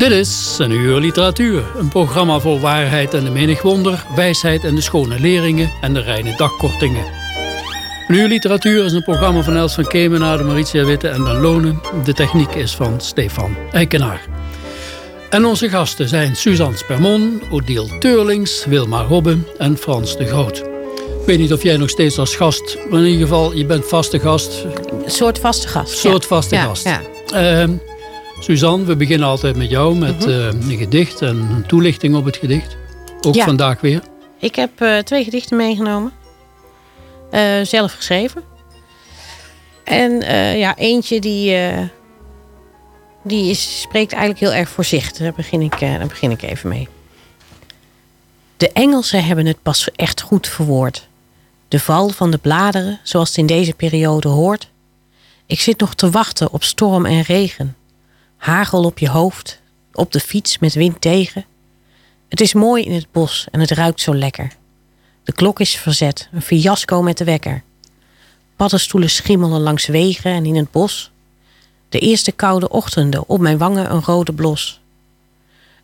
Dit is een uur literatuur. Een programma vol waarheid en de menig wonder, wijsheid en de schone leringen en de reine dagkortingen. Een uur literatuur is een programma van Els van Kemenade, Maritia Witte en Dan Lonen. De techniek is van Stefan Eikenaar. En onze gasten zijn Suzanne Spermon, Odile Teurlings, Wilma Robben en Frans de Groot. Ik weet niet of jij nog steeds als gast, maar in ieder geval, je bent vaste gast. Een soort vaste gast. soort vaste ja, gast. Ja. Ehm, Suzanne, we beginnen altijd met jou met Mhm. eh, een gedicht en een toelichting op het gedicht. Ook Ja. vandaag weer. Ik heb eh, twee gedichten meegenomen. Eh, zelf geschreven. En ja, eentje die, die is, spreekt eigenlijk heel erg voor zich. Daar begin, ik, daar begin ik even mee. De Engelsen hebben het pas echt goed verwoord. De val van de bladeren, zoals het in deze periode hoort. Ik zit nog te wachten op storm en regen. Hagel op je hoofd, op de fiets met wind tegen. Het is mooi in het bos en het ruikt zo lekker. De klok is verzet, een fiasco met de wekker. Paddenstoelen schimmelen langs wegen en in het bos. De eerste koude ochtenden, op mijn wangen een rode blos.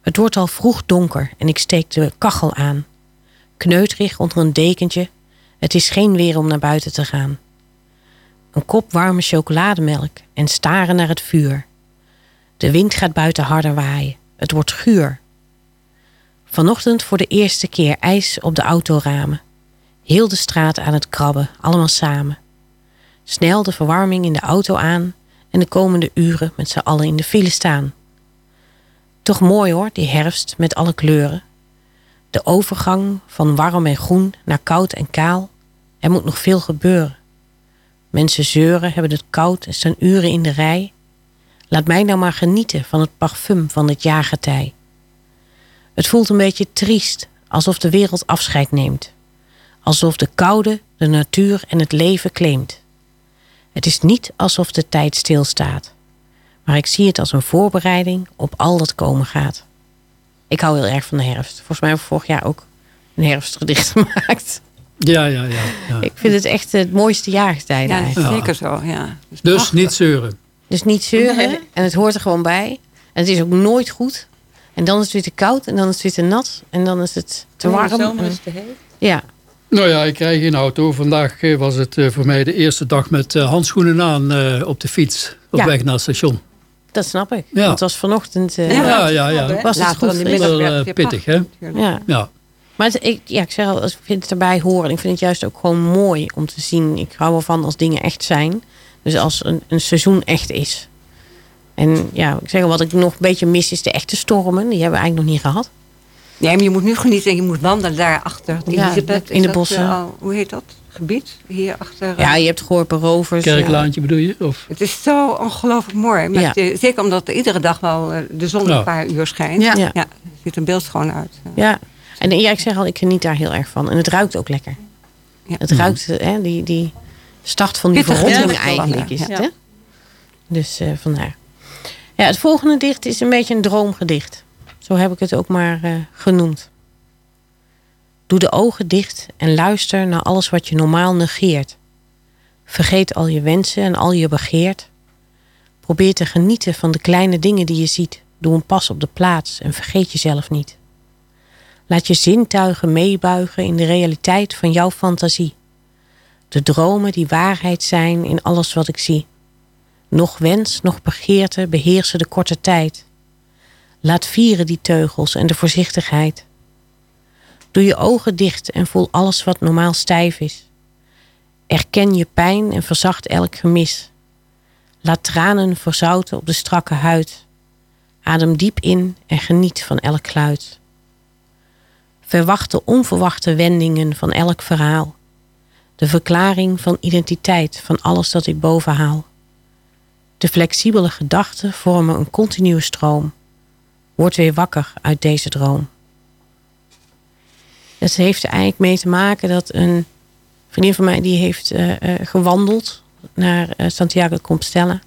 Het wordt al vroeg donker en ik steek de kachel aan. Kneuterig onder een dekentje, het is geen weer om naar buiten te gaan. Een kop warme chocolademelk en staren naar het vuur. De wind gaat buiten harder waaien. Het wordt guur. Vanochtend voor de eerste keer ijs op de autoramen. Heel de straat aan het krabben, allemaal samen. Snel de verwarming in de auto aan en de komende uren met z'n allen in de file staan. Toch mooi hoor, die herfst met alle kleuren. De overgang van warm en groen naar koud en kaal. Er moet nog veel gebeuren. Mensen zeuren, hebben het koud en staan uren in de rij. Laat mij nou maar genieten van het parfum van het jaargetij. Het voelt een beetje triest, alsof de wereld afscheid neemt. Alsof de koude de natuur en het leven claimt. Het is niet alsof de tijd stilstaat. Maar ik zie het als een voorbereiding op al dat komen gaat. Ik hou heel erg van de herfst. Volgens mij heb ik vorig jaar ook een herfstgedicht gemaakt. Ja, ja, ja. ja. Ik vind het echt het mooiste jaargetijde Ja, eigenlijk. zeker zo. Ja. Dus prachtig. niet zeuren. Dus niet zeuren. Nee. En het hoort er gewoon bij. En het is ook nooit goed. En dan is het weer te koud. En dan is het weer te nat. En dan is het te warm. de zomer En- is te heet. ja. Nou ja, ik krijg geen auto. Vandaag eh, was het eh, voor mij de eerste dag met eh, handschoenen aan eh, op de fiets. Op Ja. weg naar het station. Dat snap ik. Ja. Want het was vanochtend... eh, Ja, ja. ja, ja. Was het goed in middag Wel pittig, hè? natuurlijk. Ja. Maar het, ik, ja, ik zeg al, ik vind het erbij horen. Ik vind het juist ook gewoon mooi om te zien. Ik hou ervan als dingen echt zijn. Dus als een, een seizoen echt is. En ja, ik zeg al, wat ik nog een beetje mis is de echte stormen. Die hebben we eigenlijk nog niet gehad. Nee, maar je moet nu genieten en je moet wandelen daarachter. Die Ja, Elisabeth, in is de dat, bossen. eh, hoe heet dat? Gebied? Hier achter. eh, Ja, je hebt Gorpen Rovers. ja. Kerklaantje bedoel je? Of? Het is zo ongelooflijk mooi. Met, Ja. zeker omdat er iedere dag wel eh, de zon een paar uur schijnt. Ja. ja. er ziet een beeld schoon uit. Ja, en ja, ik zeg al, ik geniet daar heel erg van. En het ruikt ook lekker. Ja. Het ruikt, hè, die, die start van die verrotting ja. eigenlijk is het, hè? Dus eh, vandaar. Ja, het volgende dicht is een beetje een droomgedicht. Zo heb ik het ook maar eh, genoemd. Doe de ogen dicht en luister naar alles wat je normaal negeert. Vergeet al je wensen en al je begeert. Probeer te genieten van de kleine dingen die je ziet. Doe een pas op de plaats en vergeet jezelf niet. Laat je zintuigen meebuigen in de realiteit van jouw fantasie. De dromen die waarheid zijn in alles wat ik zie. Nog wens, nog begeerte beheersen de korte tijd. Laat vieren die teugels en de voorzichtigheid. Doe je ogen dicht en voel alles wat normaal stijf is. Erken je pijn en verzacht elk gemis. Laat tranen verzouten op de strakke huid. Adem diep in en geniet van elk geluid. Verwacht de onverwachte wendingen van elk verhaal. De verklaring van identiteit van alles dat ik boven haal. De flexibele gedachten vormen een continue stroom. Word weer wakker uit deze droom. Het heeft er eigenlijk mee te maken dat een vriendin van mij die heeft uh, uh, gewandeld naar uh, Santiago de Compostela.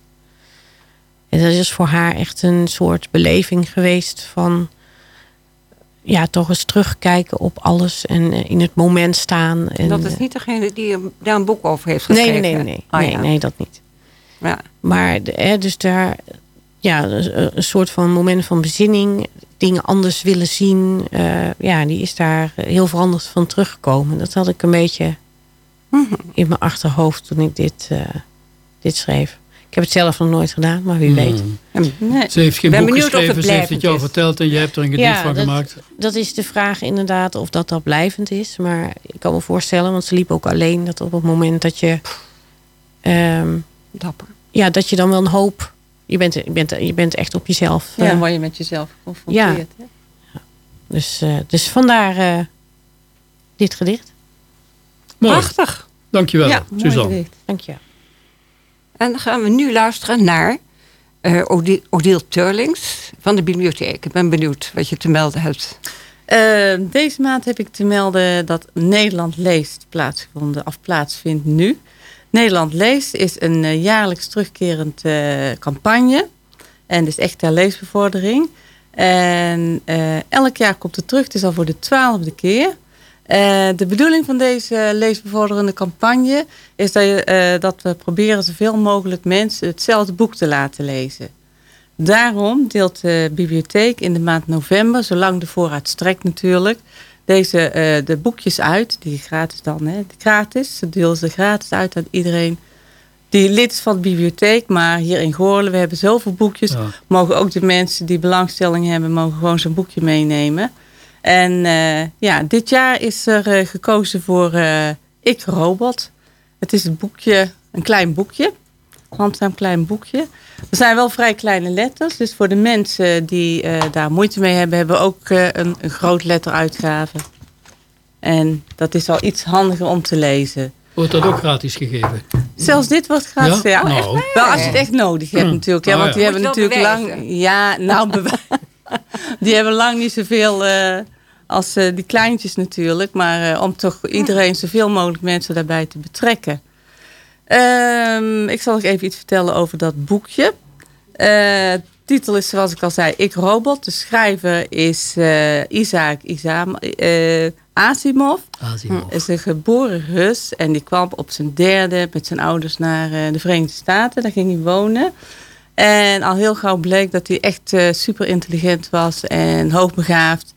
En dat is voor haar echt een soort beleving geweest van ja, toch eens terugkijken op alles en in het moment staan. En, dat is niet degene die daar een boek over heeft geschreven? Nee, nee, nee, oh, nee, ja. nee, dat niet. Ja. Maar dus daar, ja, een soort van moment van bezinning, dingen anders willen zien. Uh, ja, die is daar heel veranderd van teruggekomen. Dat had ik een beetje Mhm. in mijn achterhoofd toen ik dit, uh, dit schreef. Ik heb het zelf nog nooit gedaan, maar wie weet. Nee. Ze heeft geen ben boek geschreven, het ze heeft het jou is. verteld en jij hebt er een gedicht Ja, van dat- gemaakt. Dat is de vraag inderdaad of dat dat blijvend is. Maar ik kan me voorstellen, want ze liep ook alleen... dat op het moment dat je... ehm, Dapper. ja, dat je dan wel een hoop... Je bent, je bent, je bent echt op jezelf. Ja, eh, dan word je met jezelf geconfronteerd. hè? dus, eh, dus vandaar eh, dit gedicht. Mooi, Prachtig. dankjewel Ja, mooi Suzanne. gedicht. En dan gaan we nu luisteren naar Odi- Odile Turlings van de bibliotheek. Ik ben benieuwd wat je te melden hebt. Eh, deze maand heb ik te melden dat Nederland Leest plaatsgevonden, of plaatsvindt nu. Nederland Leest is een eh, jaarlijks terugkerend campagne. En is echt ter leesbevordering. En elk jaar komt het terug. Het is al voor de twaalfde keer. Eh, de bedoeling van deze leesbevorderende campagne is dat, je, eh, dat we proberen zoveel mogelijk mensen hetzelfde boek te laten lezen. Daarom deelt de bibliotheek in de maand november, zolang de voorraad strekt natuurlijk, deze, eh, de boekjes uit, die gratis dan, hè, gratis. Ze deelt ze gratis uit aan iedereen die lid is van de bibliotheek. Maar hier in Goorlen, we hebben zoveel boekjes, Ja. mogen ook de mensen die belangstelling hebben, mogen gewoon zo'n boekje meenemen. En eh, ja, dit jaar is er eh, gekozen voor eh, Ik Robot. Het is een boekje, een klein boekje, handzaam klein boekje. Er zijn wel vrij kleine letters, dus voor de mensen die eh, daar moeite mee hebben, hebben we ook eh, een, een groot letteruitgave. En dat is al iets handiger om te lezen. Wordt dat ook gratis gegeven? Zelfs dit wordt gratis. Ja? Nou, Wel als je het echt nodig hebt Hm. natuurlijk. Ja, Ah, want die hebben natuurlijk lang... Ja, nou bewijzen. die hebben lang niet zoveel eh, als eh, die kleintjes natuurlijk. Maar eh, om toch iedereen zoveel mogelijk mensen daarbij te betrekken. Ehm, ik zal nog even iets vertellen over dat boekje. De titel is zoals ik al zei, Ik Robot. De schrijver is Isaac Isam, Asimov Asimov. is een geboren Rus en die kwam op zijn derde met zijn ouders naar de Verenigde Staten. Daar ging hij wonen. En al heel gauw bleek dat hij echt eh, super intelligent was en hoogbegaafd.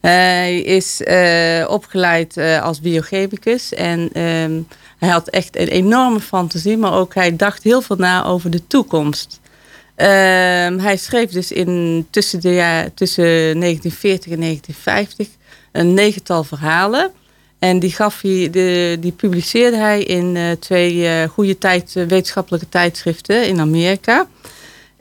Hij is eh, opgeleid eh, als biochemicus en ehm, hij had echt een enorme fantasie, maar ook hij dacht heel veel na over de toekomst. Ehm, hij schreef dus in, tussen, de jaar, tussen 1940 en 1950 een negental verhalen. En die, gaf hij, de, die publiceerde hij in twee goede tijd, wetenschappelijke tijdschriften in Amerika.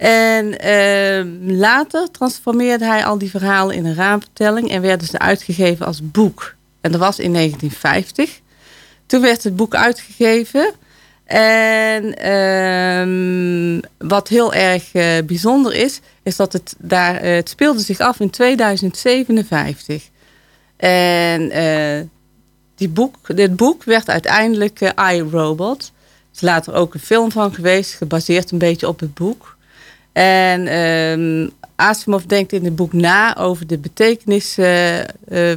En ehm, later transformeerde hij al die verhalen in een raamvertelling en werden ze uitgegeven als boek. En dat was in 1950. Toen werd het boek uitgegeven. En ehm, wat heel erg eh, bijzonder is, is dat het daar, eh, het speelde zich af in 2057. En eh, die boek, dit boek werd uiteindelijk eh, iRobot. Er is later ook een film van geweest, gebaseerd een beetje op het boek. En ehm, Asimov denkt in het boek na over de betekenis eh,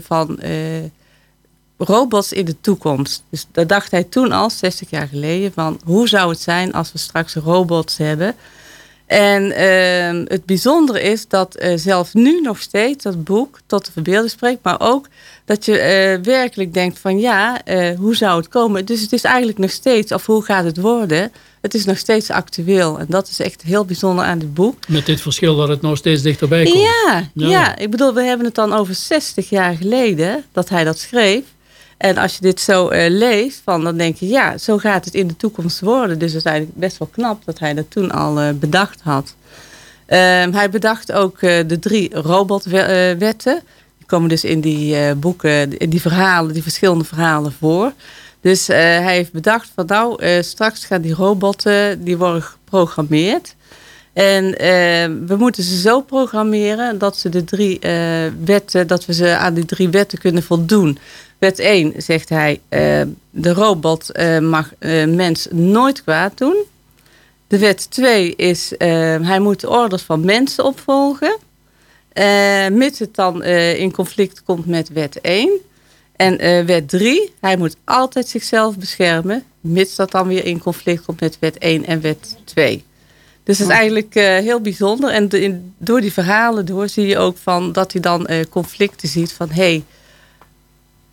van eh, robots in de toekomst. Dus daar dacht hij toen al, 60 jaar geleden, van hoe zou het zijn als we straks robots hebben. En ehm, het bijzondere is dat eh, zelfs nu nog steeds dat boek tot de verbeelding spreekt, maar ook dat je werkelijk denkt van ja, hoe zou het komen? Dus het is eigenlijk nog steeds, of hoe gaat het worden? Het is nog steeds actueel. En dat is echt heel bijzonder aan dit boek. Met dit verschil dat het nog steeds dichterbij komt. Ja, Ja. ja. ik bedoel, we hebben het dan over 60 jaar geleden dat hij dat schreef. En als je dit zo eh, leest, van, dan denk je, ja, zo gaat het in de toekomst worden. Dus het is eigenlijk best wel knap dat hij dat toen al eh, bedacht had. Ehm, hij bedacht ook eh, de drie robotwetten. Die komen dus in die boeken, in die verhalen, die verschillende verhalen voor. Dus eh, hij heeft bedacht van nou, eh, straks gaan die robotten, die worden geprogrammeerd. En eh, we moeten ze zo programmeren dat ze de drie wetten, dat we ze aan die drie wetten kunnen voldoen. Wet 1 zegt hij, de robot mag mens nooit kwaad doen. De wet 2 is, hij moet de orders van mensen opvolgen. Mits het dan in conflict komt met wet 1. En eh, wet 3, hij moet altijd zichzelf beschermen. Mits dat dan weer in conflict komt met wet 1 en wet 2. Dus het is eigenlijk eh, heel bijzonder. En de- in- door die verhalen door zie je ook van dat hij dan eh, conflicten ziet van... hé, hey,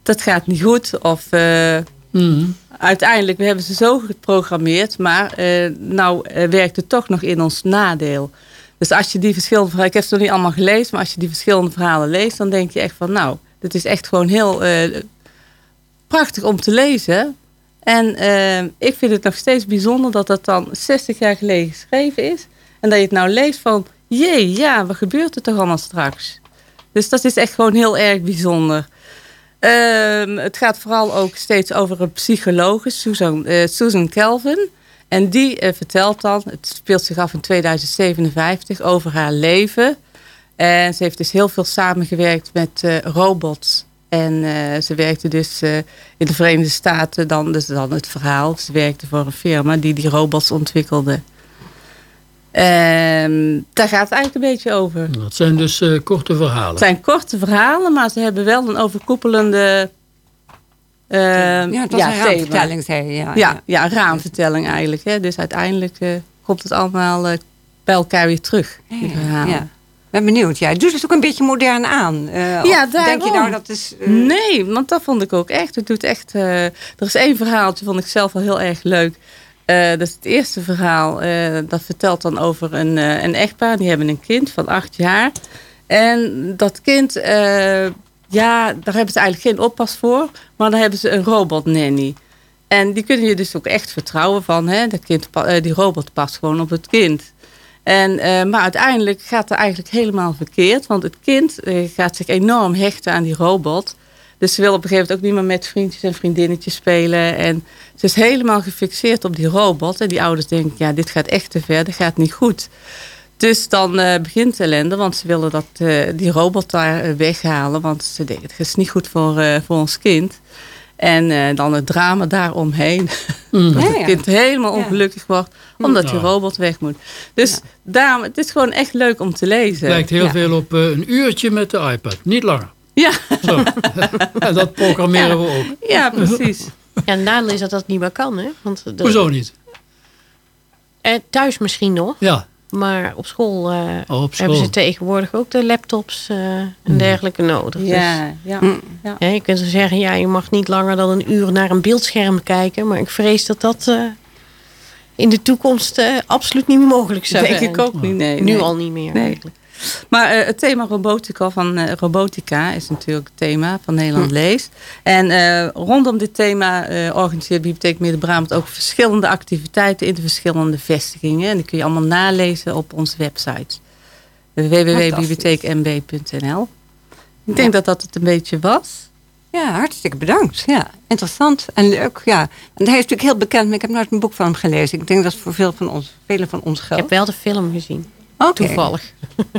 dat gaat niet goed. Of Mhm. uiteindelijk, we hebben ze zo geprogrammeerd... maar nou werkt het toch nog in ons nadeel. Dus als je die verschillende verhalen... Ik heb ze nog niet allemaal gelezen... maar als je die verschillende verhalen leest... dan denk je echt van nou, dit is echt gewoon heel eh, prachtig om te lezen... En eh, ik vind het nog steeds bijzonder dat dat dan 60 jaar geleden geschreven is. En dat je het nou leest van, jee, ja, wat gebeurt er toch allemaal straks? Dus dat is echt gewoon heel erg bijzonder. Ehm, het gaat vooral ook steeds over een psycholoog, Susan, eh, Susan Kelvin. En die vertelt dan, het speelt zich af in 2057, over haar leven. En ze heeft dus heel veel samengewerkt met eh, robots. En eh, ze werkte dus eh, in de Verenigde Staten, dan, dus dan het verhaal. Ze werkte voor een firma die die robots ontwikkelde. En daar gaat het eigenlijk een beetje over. Dat zijn dus eh, korte verhalen. Het zijn korte verhalen, maar ze hebben wel een overkoepelende eh, ja, het was een thema. raamvertelling, zei je. Ja, Ja, ja, een raamvertelling eigenlijk. Hè. Dus uiteindelijk eh, komt het allemaal bij elkaar weer terug. die verhalen. ja. Ben benieuwd. Ja, doet het ook een beetje modern aan? Eh, Ja, Denk je nou dat is... eh, Nee, want dat vond ik ook echt. Het doet echt eh, er is één verhaaltje, vond ik zelf wel heel erg leuk. Dat is het eerste verhaal. dat vertelt dan over een, een echtpaar. Die hebben een kind van acht jaar. En dat kind, ja, daar hebben ze eigenlijk geen oppas voor. Maar dan hebben ze een robotnanny. En die kunnen je dus ook echt vertrouwen van, hè, dat kind, die robot past gewoon op het kind. En, eh, maar uiteindelijk gaat het eigenlijk helemaal verkeerd. Want het kind eh, gaat zich enorm hechten aan die robot. Dus ze wil op een gegeven moment ook niet meer met vriendjes en vriendinnetjes spelen. En ze is helemaal gefixeerd op die robot. En die ouders denken, ja, dit gaat echt te ver, dit gaat niet goed. Dus dan eh, begint de ellende, want ze willen dat, die robot daar weghalen. Want ze denken, het is niet goed voor, voor ons kind. En eh, dan het drama daaromheen. Mhm. Dat Ja, het ja. kind helemaal Ja. ongelukkig wordt, omdat die robot weg moet. Dus daarom, het is gewoon echt leuk om te lezen. Lijkt heel Ja. veel op eh, een uurtje met de iPad. Niet langer. Ja, Zo. en dat programmeren we ook. ja, precies. Ja, het nadeel is dat dat niet meer kan, hè? Want de, Hoezo niet? eh, thuis misschien nog, Ja, maar op school, eh, oh, op hebben ze tegenwoordig ook de laptops eh, en dergelijke nodig. Dus, Ja, ja. Mm. ja. ja, je kunt zo zeggen, ja, je mag niet langer dan een uur naar een beeldscherm kijken. Maar ik vrees dat dat eh, in de toekomst absoluut niet meer mogelijk zou Denk zijn. ik ook niet, nee. Nu nee. al niet meer Nee. eigenlijk. Maar eh, het thema robotica van eh, robotica is natuurlijk het thema van Nederland Hm. Leest. En eh, rondom dit thema eh, organiseert Bibliotheek Midden-Brabant ook verschillende activiteiten in de verschillende vestigingen. En die kun je allemaal nalezen op onze website. www.bibliotheekmb.nl Ik denk dat dat het een beetje was. Ja, hartstikke bedankt. Ja, interessant en leuk. Ja. En hij is natuurlijk heel bekend, maar ik heb nooit een boek van hem gelezen. Ik denk dat het voor veel van ons, velen van ons Ik geldt. heb wel de film gezien, toevallig.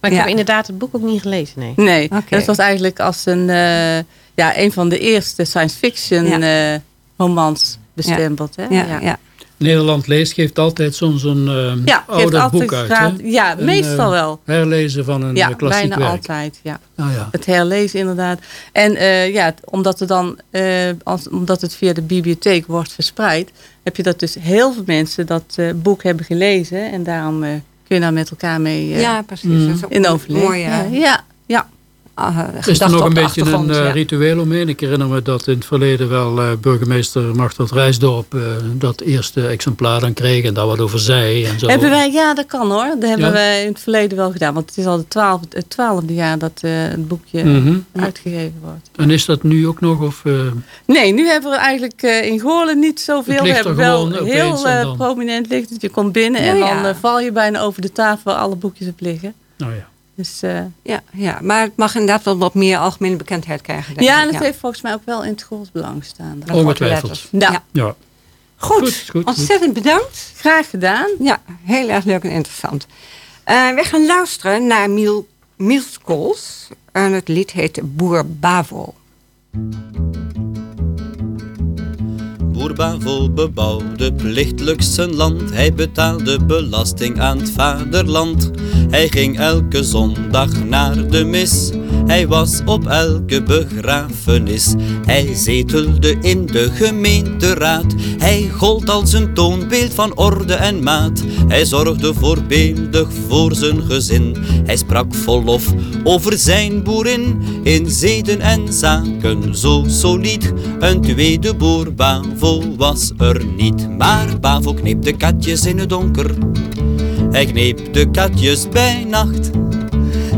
maar ik Ja. heb inderdaad het boek ook niet gelezen, nee. Nee, dat was eigenlijk als een, eh, ja, een van de eerste science fiction Ja. eh, romans bestempeld. Hè? Ja, ja. Nederland leest geeft altijd zo'n zo'n eh, Ja, ouder boek uit. Ja, Een, meestal wel. Herlezen van een Ja, klassiek bijna werk. altijd. Ja. Nou ja. Het herlezen inderdaad. En eh, ja, omdat, er dan, eh, als, omdat het via de bibliotheek wordt verspreid, heb je dat dus heel veel mensen dat eh, boek hebben gelezen. En daarom eh, kun je daar met elkaar mee eh, ja, precies. Mm. Dat is ook in overleg. ja, ja, ja. Is er gedachte nog op een beetje een eh, ja. ritueel omheen. Ik herinner me dat in het verleden wel eh, burgemeester Martelt Rijsdorp eh, dat eerste exemplaar dan kreeg en daar wat over zei en zo. Hebben wij, ja, dat kan hoor. Dat hebben Ja? wij in het verleden wel gedaan. Want het is al het twaalfde, het twaalfde jaar dat eh, het boekje Mhm. uitgegeven wordt. En is dat nu ook nog? Of, eh, Nee, nu hebben we eigenlijk eh, in Goorlen niet zoveel. Het We er hebben wel heel eh, prominent ligt. Je komt binnen Ja, en dan eh, val je bijna over de tafel waar alle boekjes op liggen. nou ja. Dus, uh, ja, ja, maar het mag inderdaad wel wat meer algemene bekendheid krijgen. Ja, en het heeft volgens mij ook wel in het groot belang staan. Ongetwijfeld. Ja. ja. Goed, goed, goed, ontzettend bedankt. Graag gedaan. Ja, heel erg leuk en interessant. Uh, we gaan luisteren naar Miel, Miels Kools. En het lied heet Boer Bavo. Boer Bavo bebouwde plichtelijk zijn land. Hij betaalde belasting aan het vaderland. Hij ging elke zondag naar de mis. Hij was op elke begrafenis. Hij zetelde in de gemeenteraad. Hij gold als een toonbeeld van orde en maat. Hij zorgde voorbeeldig voor zijn gezin. Hij sprak vol lof over zijn boerin. In zeden en zaken zo solide. Een tweede boer Bavo was er niet. Maar Bavo kneep de katjes in het donker. Hij kneep de katjes bij nacht.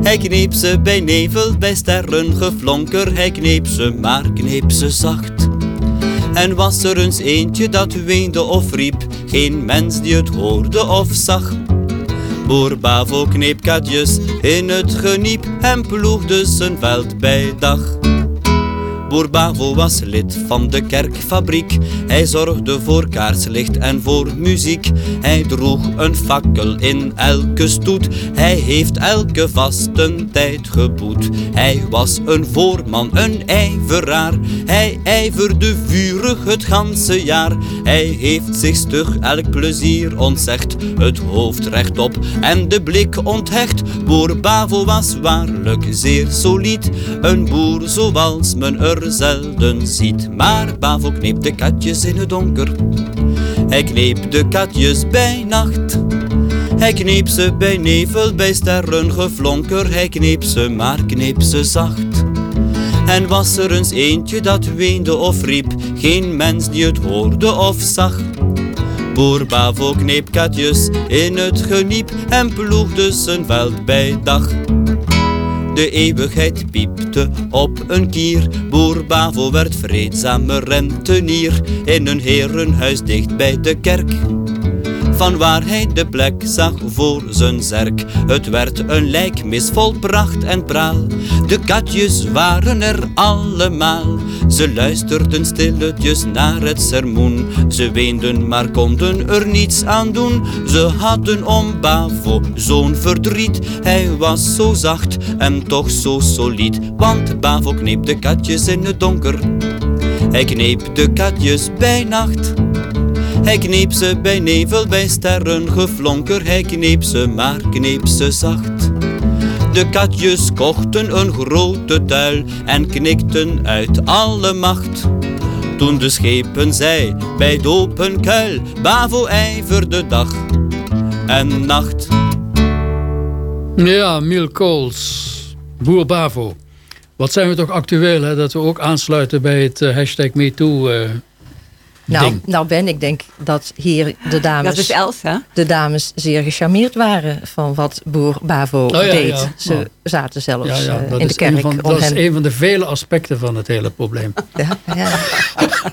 Hij kneep ze bij nevel, bij sterren geflonker. Hij kneep ze, maar kneep ze zacht. En was er eens eentje dat weende of riep, geen mens die het hoorde of zag. Boer Bavo kneep katjes in het geniep en ploegde zijn veld bij dag. Boer Bavo was lid van de kerkfabriek. Hij zorgde voor kaarslicht en voor muziek. Hij droeg een fakkel in elke stoet. Hij heeft elke vastentijd geboet. Hij was een voorman, een ijveraar. Hij ijverde vurig het ganse jaar. Hij heeft zich stug elk plezier ontzegd. Het hoofd rechtop en de blik onthecht. Boer Bavo was waarlijk zeer solid. Een boer zoals men er zelden ziet. Maar Bavo kneep de katjes in het donker. Hij kneep de katjes bij nacht. Hij kneep ze bij nevel, bij sterren geflonker. Hij kneep ze, maar kneep ze zacht. En was er eens eentje dat weende of riep, geen mens die het hoorde of zag. Boer Bavo kneep katjes in het geniep en ploegde zijn veld bij dag. De eeuwigheid piepte op een kier. Boer Bavo werd vreedzame rentenier in een herenhuis dicht bij de kerk van waar hij de plek zag voor zijn zerk. Het werd een lijkmis vol pracht en praal. De katjes waren er allemaal. Ze luisterden stilletjes naar het sermoen. Ze weenden, maar konden er niets aan doen. Ze hadden om Bavo zo'n verdriet. Hij was zo zacht en toch zo solid. Want Bavo kneep de katjes in het donker. Hij kneep de katjes bij nacht. Hij kneep ze bij nevel, bij sterren geflonker. Hij kneep ze, maar kneep ze zacht. De katjes kochten een grote tuil en knikten uit alle macht. Toen de schepen zei bij dopen kuil, Bavo ijverde dag en nacht. Ja, Miel Kools, Boer Bavo. Wat zijn we toch actueel, hè? dat we ook aansluiten bij het uh, hashtag MeToo... Uh, nou, nou Ben, ik denk dat hier de dames... Dat is Elsa. De dames zeer gecharmeerd waren van wat boer Bavo oh deed. Ze oh. zaten zelfs uh, in de kerk. Van, dat is een van de vele aspecten van het hele probleem. Ja, ja.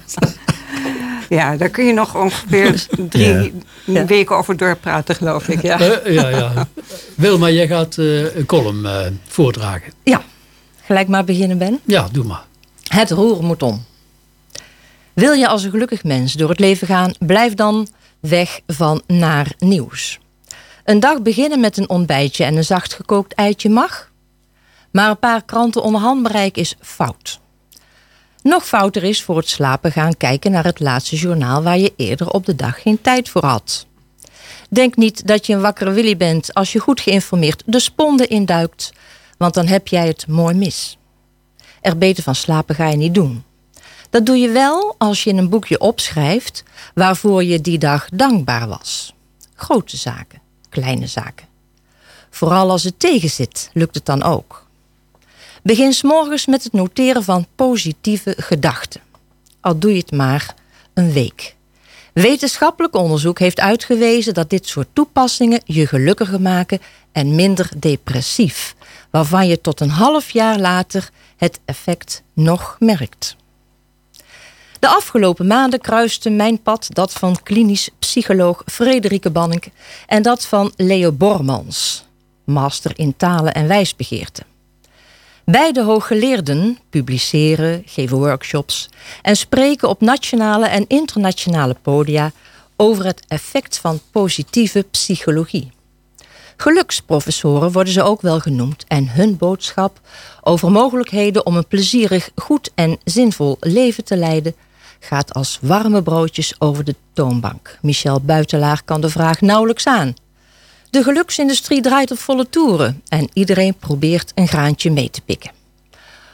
ja daar kun je nog ongeveer drie weken over doorpraten, geloof ik. Ja, uh, ja, ja. Wilma, jij gaat uh, een column voordragen. Ja, gelijk maar beginnen, Ben. Ja, doe maar. Het roer moet om. Wil je als een gelukkig mens door het leven gaan, blijf dan weg van naar nieuws. Een dag beginnen met een ontbijtje en een zacht gekookt eitje mag. Maar een paar kranten onderhand bereiken is fout. Nog fouter is voor het slapen gaan kijken naar het laatste journaal waar je eerder op de dag geen tijd voor had. Denk niet dat je een wakkere willy bent als je goed geïnformeerd de sponde induikt, want dan heb jij het mooi mis. Er beter van slapen ga je niet doen. Dat doe je wel als je in een boekje opschrijft waarvoor je die dag dankbaar was. Grote zaken, kleine zaken. Vooral als het tegenzit, lukt het dan ook. Begin s'morgens met het noteren van positieve gedachten. Al doe je het maar een week. Wetenschappelijk onderzoek heeft uitgewezen dat dit soort toepassingen je gelukkiger maken en minder depressief, waarvan je tot een half jaar later het effect nog merkt. De afgelopen maanden kruiste mijn pad dat van klinisch psycholoog Frederike Bannink en dat van Leo Bormans. master in talen en wijsbegeerte. Beide hooggeleerden publiceren, geven workshops en spreken op nationale en internationale podia over het effect van positieve psychologie. Geluksprofessoren worden ze ook wel genoemd en hun boodschap over mogelijkheden om een plezierig, goed en zinvol leven te leiden gaat als warme broodjes over de toonbank. Michel Buitelaar kan de vraag nauwelijks aan. De geluksindustrie draait op volle toeren en iedereen probeert een graantje mee te pikken.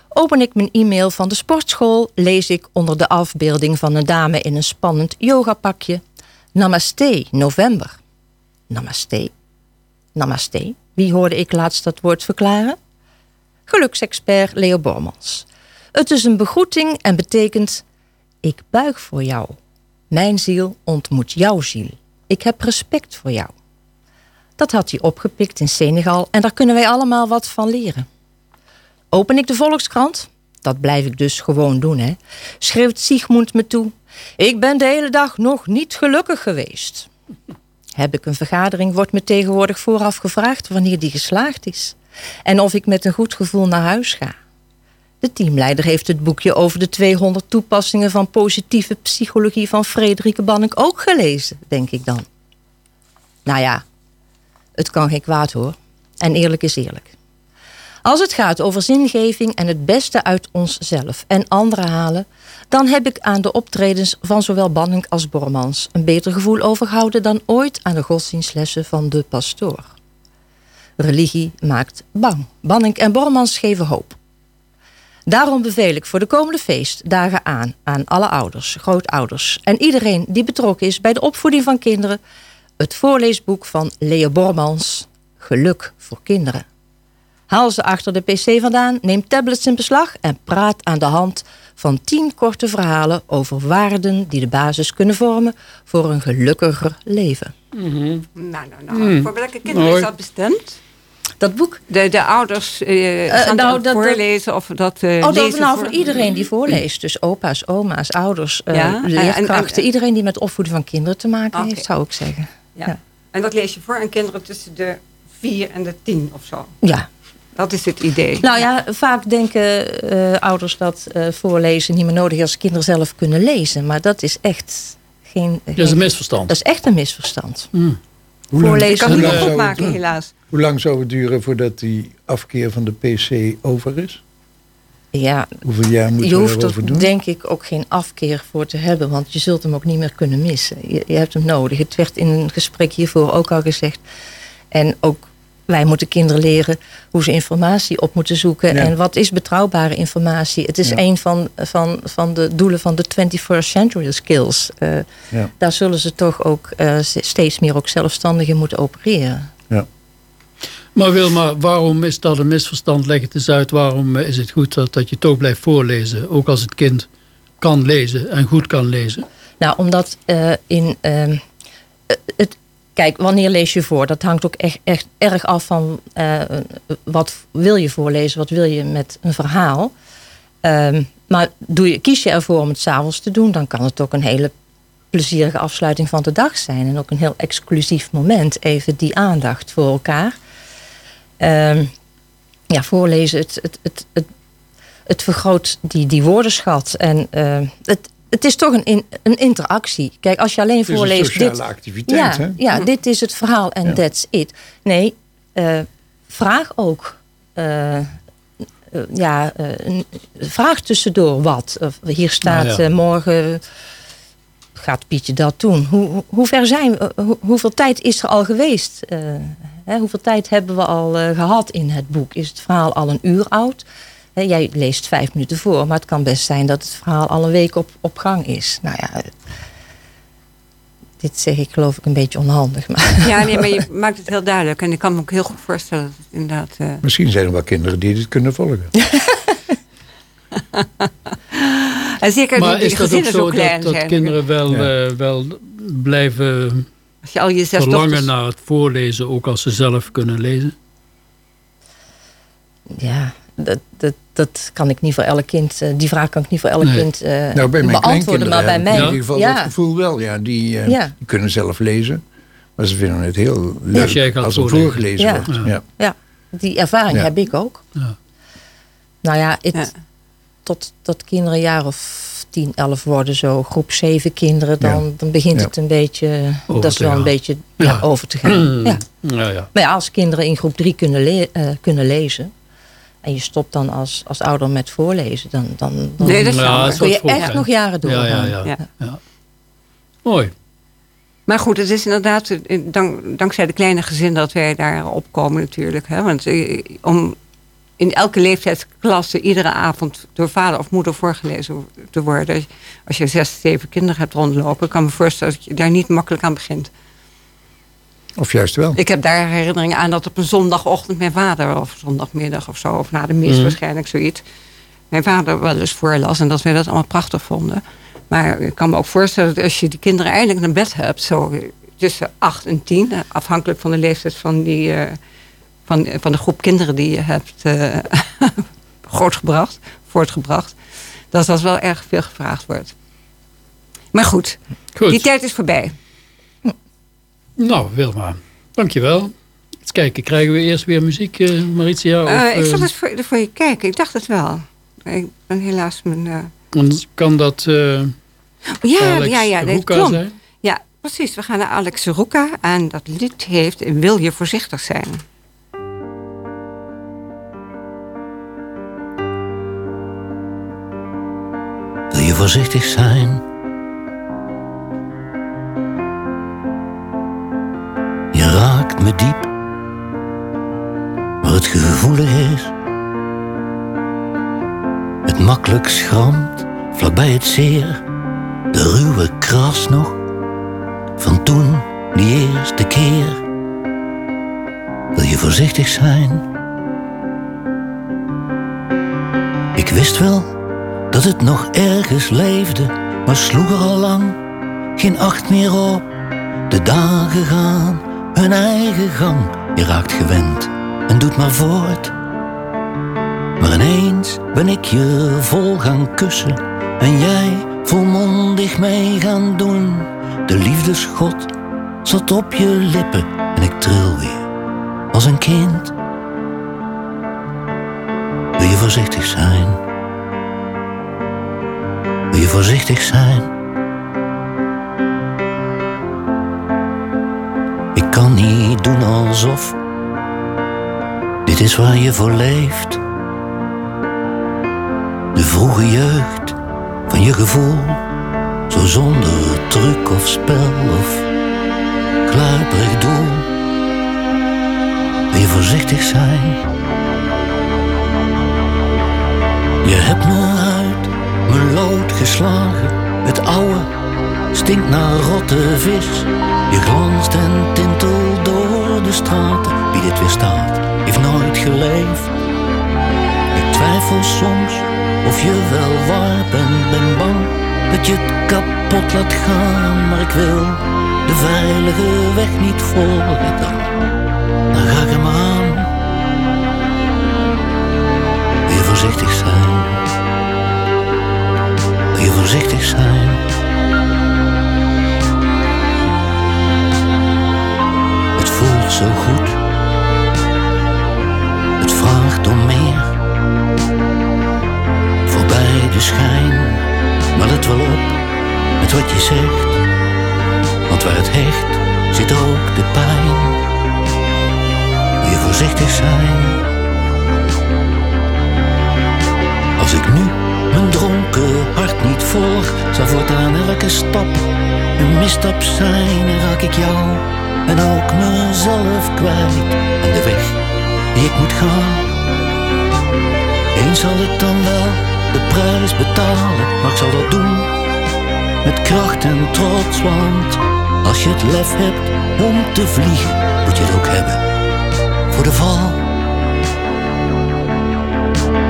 Open ik mijn e-mail van de sportschool, lees ik onder de afbeelding van een dame in een spannend yogapakje. Namaste, november. Namaste. Namaste. Wie hoorde ik laatst dat woord verklaren? Geluksexpert Leo Bormans. Het is een begroeting en betekent: Ik buig voor jou. Mijn ziel ontmoet jouw ziel. Ik heb respect voor jou. Dat had hij opgepikt in Senegal en daar kunnen wij allemaal wat van leren. Open ik de Volkskrant? Dat blijf ik dus gewoon doen, hè? Schreeuwt Sigmund me toe. Ik ben de hele dag nog niet gelukkig geweest. Heb ik een vergadering, wordt me tegenwoordig vooraf gevraagd wanneer die geslaagd is. En of ik met een goed gevoel naar huis ga. De teamleider heeft het boekje over de 200 toepassingen van positieve psychologie van Frederike Bannink ook gelezen, denk ik dan. Nou ja, het kan geen kwaad hoor. En eerlijk is eerlijk. Als het gaat over zingeving en het beste uit onszelf en anderen halen, dan heb ik aan de optredens van zowel Banning als Bormans een beter gevoel overgehouden dan ooit aan de godsdienstlessen van de pastoor. Religie maakt bang. Banning en Bormans geven hoop. Daarom beveel ik voor de komende feestdagen aan aan alle ouders, grootouders en iedereen die betrokken is bij de opvoeding van kinderen het voorleesboek van Leo Bormans, Geluk voor kinderen. Haal ze achter de pc vandaan, neem tablets in beslag en praat aan de hand van tien korte verhalen over waarden die de basis kunnen vormen voor een gelukkiger leven. Nou, nou, nou. Voor welke kinderen Mooi. is dat bestemd? Dat boek, De, de ouders eh gaan nou, dat voorlezen of dat eh oh, dat lezen nou voor- voor iedereen die voorleest. Dus opa's, oma's, ouders, eh, Ja, en- leerkrachten. en- iedereen die met opvoeding van kinderen te maken heeft, zou ik zeggen. Ja. Ja. En dat lees je voor aan kinderen tussen de vier en de tien of zo. Ja, Dat is het idee. Nou ja, vaak denken eh, ouders dat eh, voorlezen niet meer nodig is als kinderen zelf kunnen lezen. Maar dat is echt geen. Dat is een misverstand. dat is echt een misverstand. Hoe lang, Ik kan het niet helaas. hoe lang zou het duren voordat die afkeer van de PC over is? Ja, Hoeveel jaar moeten je hoeft er doen? denk ik ook geen afkeer voor te hebben. Want je zult hem ook niet meer kunnen missen. Je, je hebt hem nodig. Het werd in een gesprek hiervoor ook al gezegd. En ook wij moeten kinderen leren hoe ze informatie op moeten zoeken. Ja. En wat is betrouwbare informatie? Het is Ja. een van, van, van de doelen van de 21st century skills. Eh, Ja. Daar zullen ze toch ook eh, steeds meer ook zelfstandig in moeten opereren. Maar Wilma, waarom is dat een misverstand? Leg het eens uit. Waarom eh, is het goed dat, dat je toch blijft voorlezen? Ook als het kind kan lezen en goed kan lezen. Nou, omdat eh, in. ehm, eh, het, kijk, wanneer lees je voor? Dat hangt ook echt, echt erg af van eh, wat wil je voorlezen, wat wil je met een verhaal. Ehm, maar doe je, kies je ervoor om het s'avonds te doen, dan kan het ook een hele plezierige afsluiting van de dag zijn. En ook een heel exclusief moment. Even die aandacht voor elkaar. Ehm, ja, voorlezen, het, het, het, het, vergroot die, die woordenschat. En ehm, het, het is toch een, in, een interactie. Kijk, als je alleen Het is een voorleest. sociale dit, activiteit, ja, hè? ja, dit is het verhaal en Ja. that's it. Nee, eh, vraag ook. eh, eh, ja, een- vraag tussendoor wat. Hier staat Nou ja. morgen gaat Pietje dat doen. Hoe, hoe- ver zijn we? Hoe- hoeveel tijd is er al geweest? Hè, hoeveel tijd hebben we al eh, gehad in het boek? Is het verhaal al een uur oud? Jij leest vijf minuten voor, maar het kan best zijn dat het verhaal al een week op, op gang is. Nou ja, dit zeg ik geloof ik een beetje onhandig. Maar Ja, nee, maar je maakt het heel duidelijk. En ik kan me ook heel goed voorstellen dat het inderdaad... eh, Misschien zijn er wel kinderen die dit kunnen volgen. en zeker Maar die is dat ook zo dat, dat kinderen wel, Ja. eh, wel blijven Als je al je zes verlangen dochters... naar het voorlezen, ook als ze zelf kunnen lezen? ja, dat, dat, dat kan ik niet voor elk kind. eh, die vraag kan ik niet voor elk Nee. kind eh, Nou, bij mijn beantwoorden. Maar bij mij. in ieder geval ja, dat gevoel wel. Ja, die, eh, Ja. die kunnen zelf lezen. Maar ze vinden het heel Als leuk als er voorlezen. voorgelezen Ja. wordt. Ja. Ja, die ervaring Ja. heb ik ook. Ja. Nou ja, het, Ja. tot, tot kinderen een jaar of 10, 11 worden, zo groep 7 kinderen, dan, Ja. dan begint Ja. het een beetje, Over dat is te wel een gaan. beetje Ja. ja, over te gaan. ja. Ja, ja. Maar ja, als kinderen in groep 3 kunnen, le- eh, kunnen lezen, en je stopt dan als, als ouder met voorlezen, dan, dan, dan Nee, dat is Ja, kun je echt nog jaren Ja, doorgaan. ja, ja. Ja. ja. Mooi. Maar goed, het is inderdaad eh, dank, dankzij de kleine gezin dat wij daar opkomen natuurlijk. Hè? Want eh, om in elke leeftijdsklasse iedere avond door vader of moeder voorgelezen te worden. Als je zes, zeven kinderen hebt rondlopen, kan ik me voorstellen dat je daar niet makkelijk aan begint. Of juist wel. Ik heb daar herinneringen aan dat op een zondagochtend mijn vader, of zondagmiddag of zo, of na de mis Mhm. waarschijnlijk zoiets, mijn vader wel eens voorlas en dat wij dat allemaal prachtig vonden. Maar ik kan me ook voorstellen dat als je die kinderen eindelijk naar bed hebt, zo tussen acht en tien, afhankelijk van de leeftijd van, die, eh, van, van de groep kinderen die je hebt eh, grootgebracht, voortgebracht, dat dat wel erg veel gevraagd wordt. Maar goed, Goed. die tijd is voorbij. Nou, Wilma, dankjewel. Eens kijken, krijgen we eerst weer muziek, eh, Maritia? Of, Eh, ik eh, zal eens voor, voor je kijken. Ik dacht het wel. Ik ben helaas mijn... eh, dan kan dat eh Ja, Alex ja, ja. Dat Roeka klopt. zijn? Ja, precies. We gaan naar Alex Roeka. En dat lied heeft Wil je voorzichtig zijn. Wil je voorzichtig zijn? Diep, waar het gevoelig is. Het makkelijk schramt, vlakbij het zeer. De ruwe kras nog, van toen, die eerste keer. Wil je voorzichtig zijn? Ik wist wel dat het nog ergens leefde, maar sloeg er al lang geen acht meer op. De dagen gaan hun eigen gang, je raakt gewend en doet maar voort. Maar ineens ben ik je vol gaan kussen en jij volmondig mee gaan doen. De liefdesgod zat op je lippen en ik tril weer als een kind. Wil je voorzichtig zijn? Wil je voorzichtig zijn? Ik kan niet doen alsof dit is waar je voor leeft. De vroege jeugd van je gevoel, zo zonder truc of spel of kluiperig doel. Wil je voorzichtig zijn? Je hebt me uit mijn lood geslagen. Het oude stinkt naar rotte vis. Je glanst en tintelt door de straten. Wie dit weerstaat, heeft nooit geleefd. Ik twijfel soms of je wel waar bent. Ben bang dat je het kapot laat gaan. Maar ik wil de veilige weg niet volgen. Dan, dan ga ik maar aan. Wil je voorzichtig zijn? Wil je voorzichtig zijn? Zo goed. Het vraagt om meer. Voorbij de schijn. Maar let wel op met wat je zegt. Want waar het hecht zit ook de pijn. Wil je voorzichtig zijn? Als ik nu mijn dronken hart niet volg, zal voortaan elke stap een misstap zijn. En raak ik jou en ook mezelf kwijt. En de weg die ik moet gaan. Eens zal ik dan wel de prijs betalen, maar ik zal dat doen met kracht en trots. Want als je het lef hebt om te vliegen, moet je het ook hebben voor de val.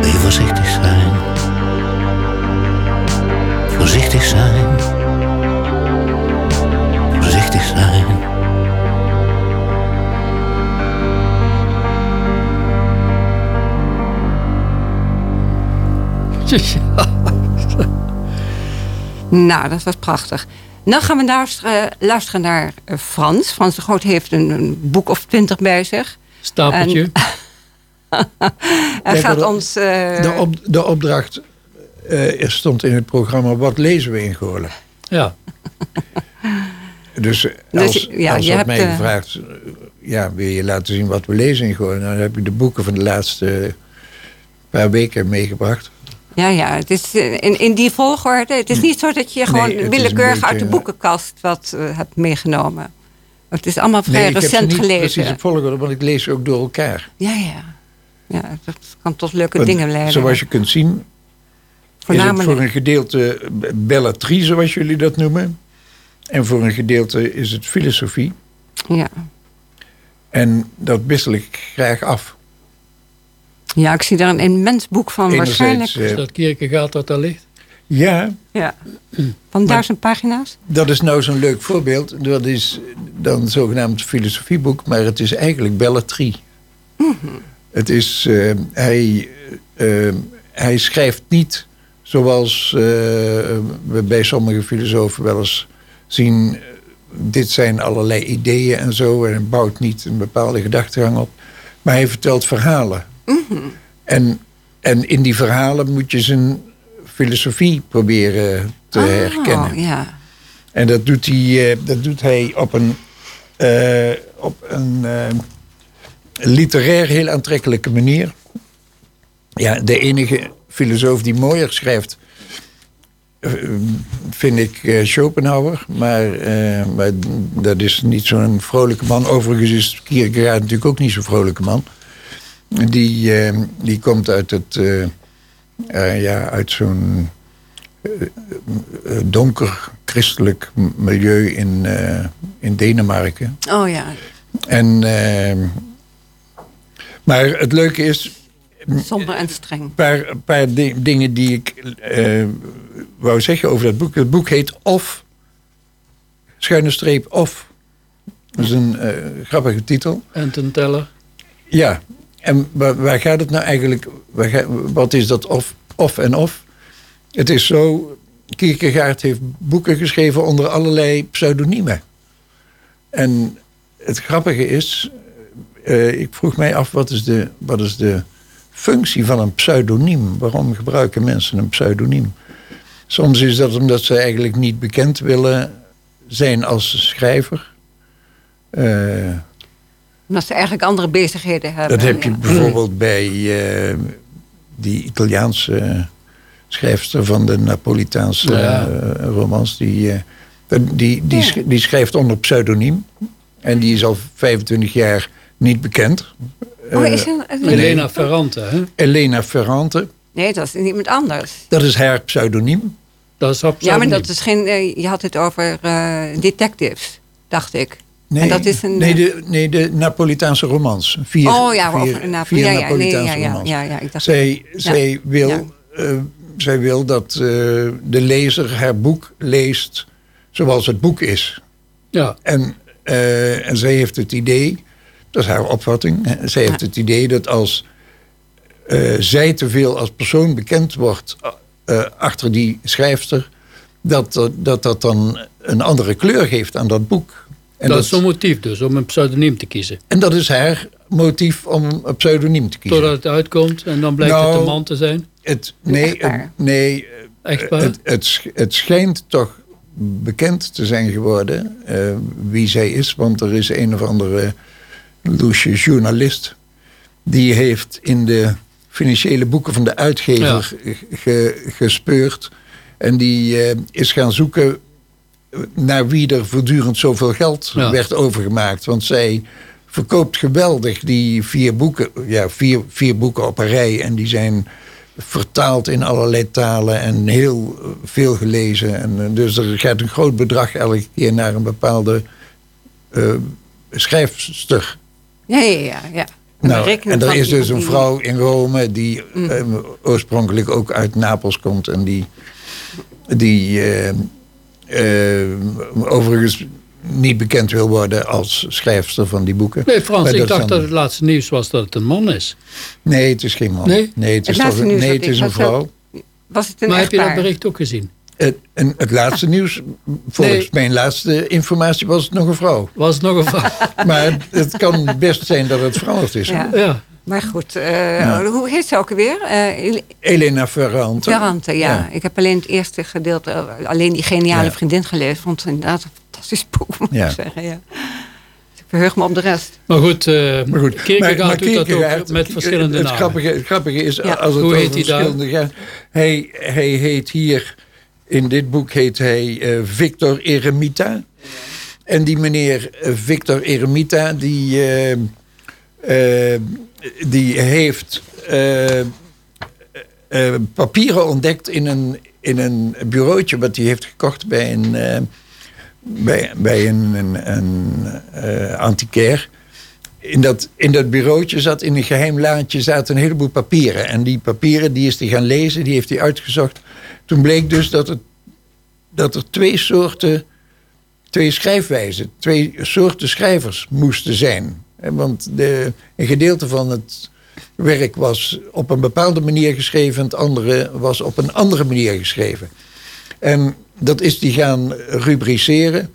Wil voorzichtig zijn? Nou, dat was prachtig. Nou gaan we luisteren, luisteren naar eh, Frans. Frans de Groot heeft een, een boek of twintig bij zich. Stapeltje. Hij Ja, gaat de- ons... eh, De, op, de opdracht eh, er stond in het programma Wat lezen we in Goorlen? Ja. Dus, eh, Dus, als, ja, als je hebt, mij eh, gevraagd, eh, ja, wil je laten zien wat we lezen in Goorlen? Nou, dan heb ik de boeken van de laatste paar weken meegebracht. Ja, ja, het is eh, in, in die volgorde. Het is niet zo dat je gewoon willekeurig uit de boekenkast wat eh, hebt meegenomen. Het is allemaal vrij ze recent niet gelezen. precies op volgorde, want ik lees ze ook door elkaar. Ja, ja. Ja, dat kan tot leuke Want dingen leiden. Zoals je kunt zien, is het Voornamelijk. voor een gedeelte belletrie, zoals jullie dat noemen. En voor een gedeelte is het filosofie. Ja. En dat wissel ik graag af. Ja, ik zie daar een immens boek van. Enerzijds, Waarschijnlijk eh, Is dat Kierkegaard dat daar ligt? ja, ja. van duizend pagina's. dat is nou zo'n leuk voorbeeld. Dat is dan zogenaamd filosofieboek, maar het is eigenlijk belletrie. Het is, eh, hij, eh, hij schrijft niet zoals eh, we bij sommige filosofen wel eens zien. Dit zijn allerlei ideeën en zo. En bouwt niet een bepaalde gedachtegang op. Maar hij vertelt verhalen. En, en in die verhalen moet je zijn filosofie proberen te herkennen. Oh, ja. En dat doet hij, eh, dat doet hij op een, eh, op een eh, literair heel aantrekkelijke manier. Ja, de enige filosoof die mooier schrijft, vind ik Schopenhauer. Maar, maar dat is niet zo'n vrolijke man. Overigens is Kierkegaard natuurlijk ook niet zo'n vrolijke man. Die, eh, die komt uit het, eh, eh, ja, uit zo'n eh, donker christelijk milieu in, eh, in Denemarken. Oh ja, En, eh, maar het leuke is, somber en streng. een paar, paar di- dingen die ik eh, wou zeggen over dat boek. Het boek heet Of, schuine streep Of. Dat is een eh, grappige titel. En ten teller. Ja, en waar, gaat het nou eigenlijk? Wat is dat of, of en of? Het is zo, Kierkegaard heeft boeken geschreven onder allerlei pseudoniemen. En het grappige is, eh, ik vroeg mij af, wat is, de, wat is de functie van een pseudoniem? Waarom gebruiken mensen een pseudoniem? Soms is dat omdat ze eigenlijk niet bekend willen zijn als schrijver. Eh, Omdat ze eigenlijk andere bezigheden hebben. dat heb je ja. bijvoorbeeld bij eh, die Italiaanse schrijfster van de Napolitaanse Ja. eh, romans. Die, eh, die, die, die schrijft onder pseudoniem. En die is al 25 jaar niet bekend. Oh, is Elena Ferrante, hè? Elena Ferrante. Nee, dat is iemand anders. Dat is haar pseudoniem. Dat is Ja, maar dat is geen. je had het over eh, detectives, dacht ik. Nee, En dat is een, nee, eh, de, nee, de Napolitaanse romans. Vier, oh ja, vier, over Napel. vier Ja, ja, Napolitaanse ja, ja, romans. ja, ja, ik dacht. Zij, zij, wil, ja. eh, zij wil dat eh, de lezer haar boek leest zoals het boek is. Ja, En, eh, en zij heeft het idee, dat is haar opvatting, zij heeft het idee dat als eh, zij te veel als persoon bekend wordt eh, achter die schrijfster, dat, dat dat dat dan een andere kleur geeft aan dat boek. En dat, is zo'n motief dus, om een pseudoniem te kiezen. en dat is haar motief om een pseudoniem te kiezen. Totdat het uitkomt en dan blijkt het Nou, een man te zijn. Het, nee, Echtpaar. het- nee Echt eh, het, het, het schijnt toch bekend te zijn geworden eh, wie zij is. Want er is een of andere loesje journalist. Die heeft in de financiële boeken van de uitgever ge- gespeurd. En die eh, is gaan zoeken naar wie er voortdurend zoveel geld Ja. werd overgemaakt. Want zij verkoopt geweldig die vier boeken. Ja, vier, vier boeken op een rij. En die zijn vertaald in allerlei talen en heel veel gelezen. En, eh, dus er gaat een groot bedrag elke keer naar een bepaalde eh, schrijfster. Ja, ja, ja. ja. Nou, rekenen en er is dus een vrouw in Rome die Mm. eh, oorspronkelijk ook uit Napels komt. En die, die overigens niet bekend wil worden als schrijfster van die boeken. Nee, Frans, ik dacht dan- dat het laatste nieuws was dat het een man is. Nee, het is geen man. Nee? het is, Het toch, een- nee, het is een vrouw. Was het een Maar heb je dat bericht ook gezien? Het, en het laatste nieuws, volgens Nee. mijn laatste informatie, was het nog een vrouw. Was het nog een vraag? Maar het kan best zijn dat het veranderd is. Ja. ja. Maar goed, eh, hoe heet ze ook alweer? Eh, Elena Ferrante. Ferrante, ja. Ja. Ik heb alleen het eerste gedeelte, eh, alleen die geniale Ja. vriendin gelezen. Vond het inderdaad een fantastisch boek, moet Ja. ik zeggen. Ja. Dus ik verheug me op de rest. Maar goed, eh Maar goed, Kierkegaard doet dat ook met verschillende het namen. Grappige, het grappige is, Ja. als het Hoe heet hij daar? verschillende gaat... Hij, hij heet hier, in dit boek heet hij eh, Victor Eremita. En die meneer Victor Eremita, die, die heeft eh, eh, papieren ontdekt in een, in een bureautje... wat hij heeft gekocht bij een, eh, bij, een, een, in dat, in dat bureautje zat in een geheim laadje zaten een heleboel papieren. En die papieren die is hij gaan lezen, die heeft hij uitgezocht. Toen bleek dus dat, het, dat er twee soorten, twee schrijfwijzen, twee soorten schrijvers moesten zijn. Want de, een gedeelte van het werk was op een bepaalde manier geschreven, en het andere was op een andere manier geschreven. En dat is die gaan rubriceren.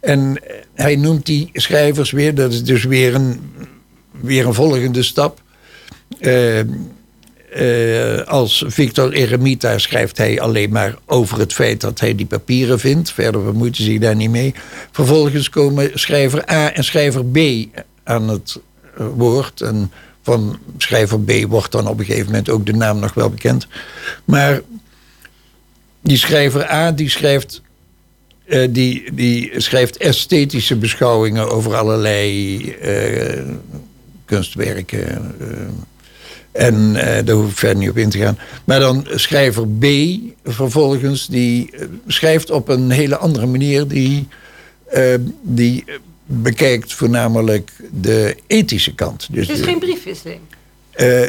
En hij noemt die schrijvers weer, dat is dus weer een, weer een volgende stap. Eh, eh, als Victor Eremita schrijft hij alleen maar over het feit dat hij die papieren vindt. Verder bemoeit hij zich daar niet mee. Vervolgens komen schrijver A en schrijver B aan het eh, woord. En van schrijver B wordt dan op een gegeven moment ook de naam nog wel bekend. Maar die schrijver A die schrijft eh, die, die schrijft esthetische beschouwingen over allerlei eh, kunstwerken. en daar hoef ik verder niet op in te gaan. Maar dan schrijver B vervolgens, die schrijft op een hele andere manier. Die, die bekijkt voornamelijk de ethische kant. Dus Het is de- geen briefwisseling. eh,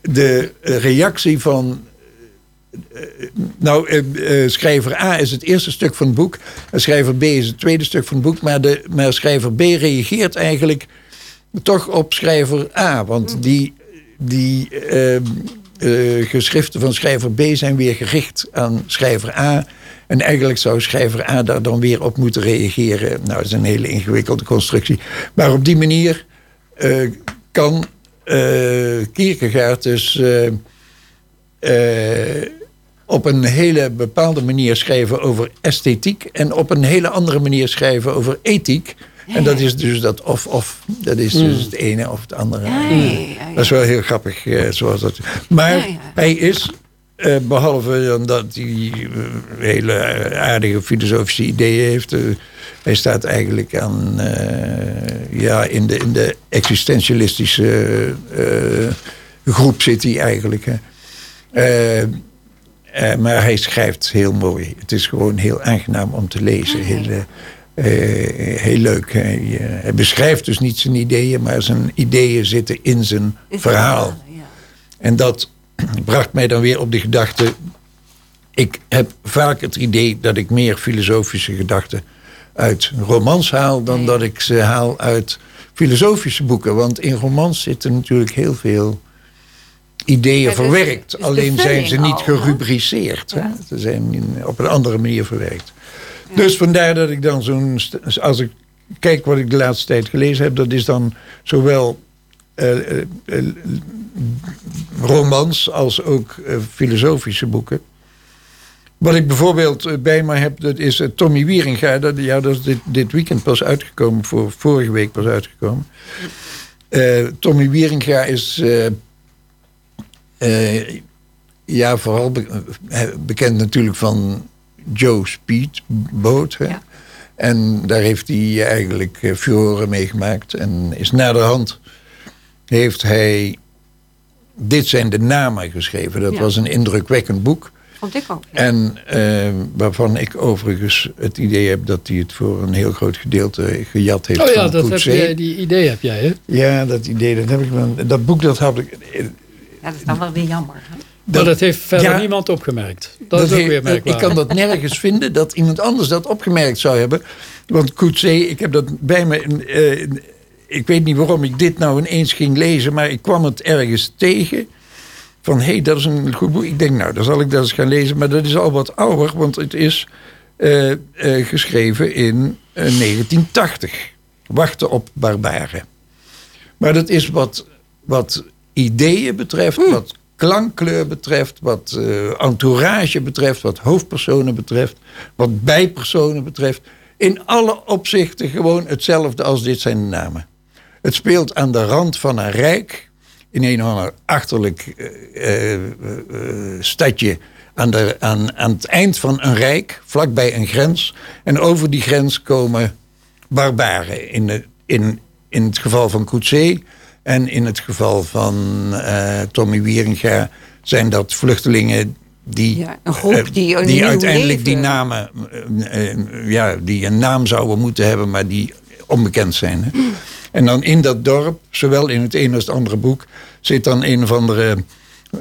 de reactie van. eh, nou, eh, schrijver A is het eerste stuk van het boek. En schrijver B is het tweede stuk van het boek. Maar, de, maar schrijver B reageert eigenlijk toch op schrijver A. Want die, die eh, eh, geschriften van schrijver B zijn weer gericht aan schrijver A. En eigenlijk zou schrijver A daar dan weer op moeten reageren. Nou, dat is een hele ingewikkelde constructie. Maar op die manier eh, kan eh Kierkegaard dus eh, op een hele bepaalde manier schrijven over esthetiek en op een hele andere manier schrijven over ethiek. En dat is dus dat of-of. Dat is dus het ene of het andere. Ja. Dat is wel heel grappig, zoals dat. Maar hij is, eh, behalve dat hij eh, hele aardige filosofische ideeën heeft, eh, hij staat eigenlijk aan, ja, in de, in de existentialistische groep zit hij eigenlijk. Hè. Maar hij schrijft heel mooi. Het is gewoon heel aangenaam om te lezen. Heel, eh, eh, heel leuk. Hij, hij beschrijft dus niet zijn ideeën, maar zijn ideeën zitten in zijn verhaal. En dat bracht mij dan weer op de gedachte. Ik heb vaak het idee dat ik meer filosofische gedachten uit romans haal dan dat ik ze haal uit filosofische boeken. Want in romans zitten natuurlijk heel veel ideeën Ja, dus- verwerkt. dus Alleen zijn ze niet al, gerubriceerd. Ja. Ze zijn op een andere manier verwerkt. Dus vandaar dat ik dan zo'n. Als ik kijk wat ik de laatste tijd gelezen heb, dat is dan zowel romans als ook eh, filosofische boeken. Wat ik bijvoorbeeld eh, bij me heb, dat is eh, Tommy Wieringa. Dat, ja, dat is dit, dit weekend pas uitgekomen, voor, vorige week pas uitgekomen. Eh, Tommy Wieringa is eh, eh, ja, vooral be- eh, bekend natuurlijk van Joe Speedboat. Hè? Ja. En daar heeft hij eigenlijk eh, furoren meegemaakt. En is naderhand heeft hij Dit zijn de namen geschreven. Dat Ja. was een indrukwekkend boek. Vond ik ook. ja. En eh, waarvan ik overigens het idee heb dat hij het voor een heel groot gedeelte gejat heeft Oh ja, van dat heb Coetzee. jij, die idee heb jij, hè? Ja, dat idee, dat heb ik wel. Dat boek, dat had ik. Ja, dat is dan wel weer jammer. Hè? Maar dat heeft verder Ja. niemand opgemerkt. Dat, is ook heeft- weer ik merkwaardig. kan dat nergens vinden dat iemand anders dat opgemerkt zou hebben. Want Coetzee, ik heb dat bij me. in, eh, ik weet niet waarom ik dit nou ineens ging lezen, maar ik kwam het ergens tegen. van hé, hey, dat is een goed boek. Ik denk, nou, dan zal ik dat eens gaan lezen. Maar dat is al wat ouder, want het is eh, eh, geschreven in eh, 1980. Wachten op barbaren. Maar dat is wat, wat ideeën betreft, wat klankkleur betreft, wat eh, entourage betreft, wat hoofdpersonen betreft, wat bijpersonen betreft. In alle opzichten gewoon hetzelfde als dit zijn de namen. Het speelt aan de rand van een rijk. In een of ander achterlijk eh, eh, eh, stadje. Aan, de, aan, aan het eind van een rijk, vlakbij een grens. En over die grens komen barbaren. In, de, in, in het geval van Coetzee en in het geval van Tommy Wieringa zijn dat vluchtelingen die, Ja, een groep die die uiteindelijk die namen, ja, die een naam zouden moeten hebben, maar die onbekend zijn. Hè? En dan in dat dorp, zowel in het ene als het andere boek, zit dan een of andere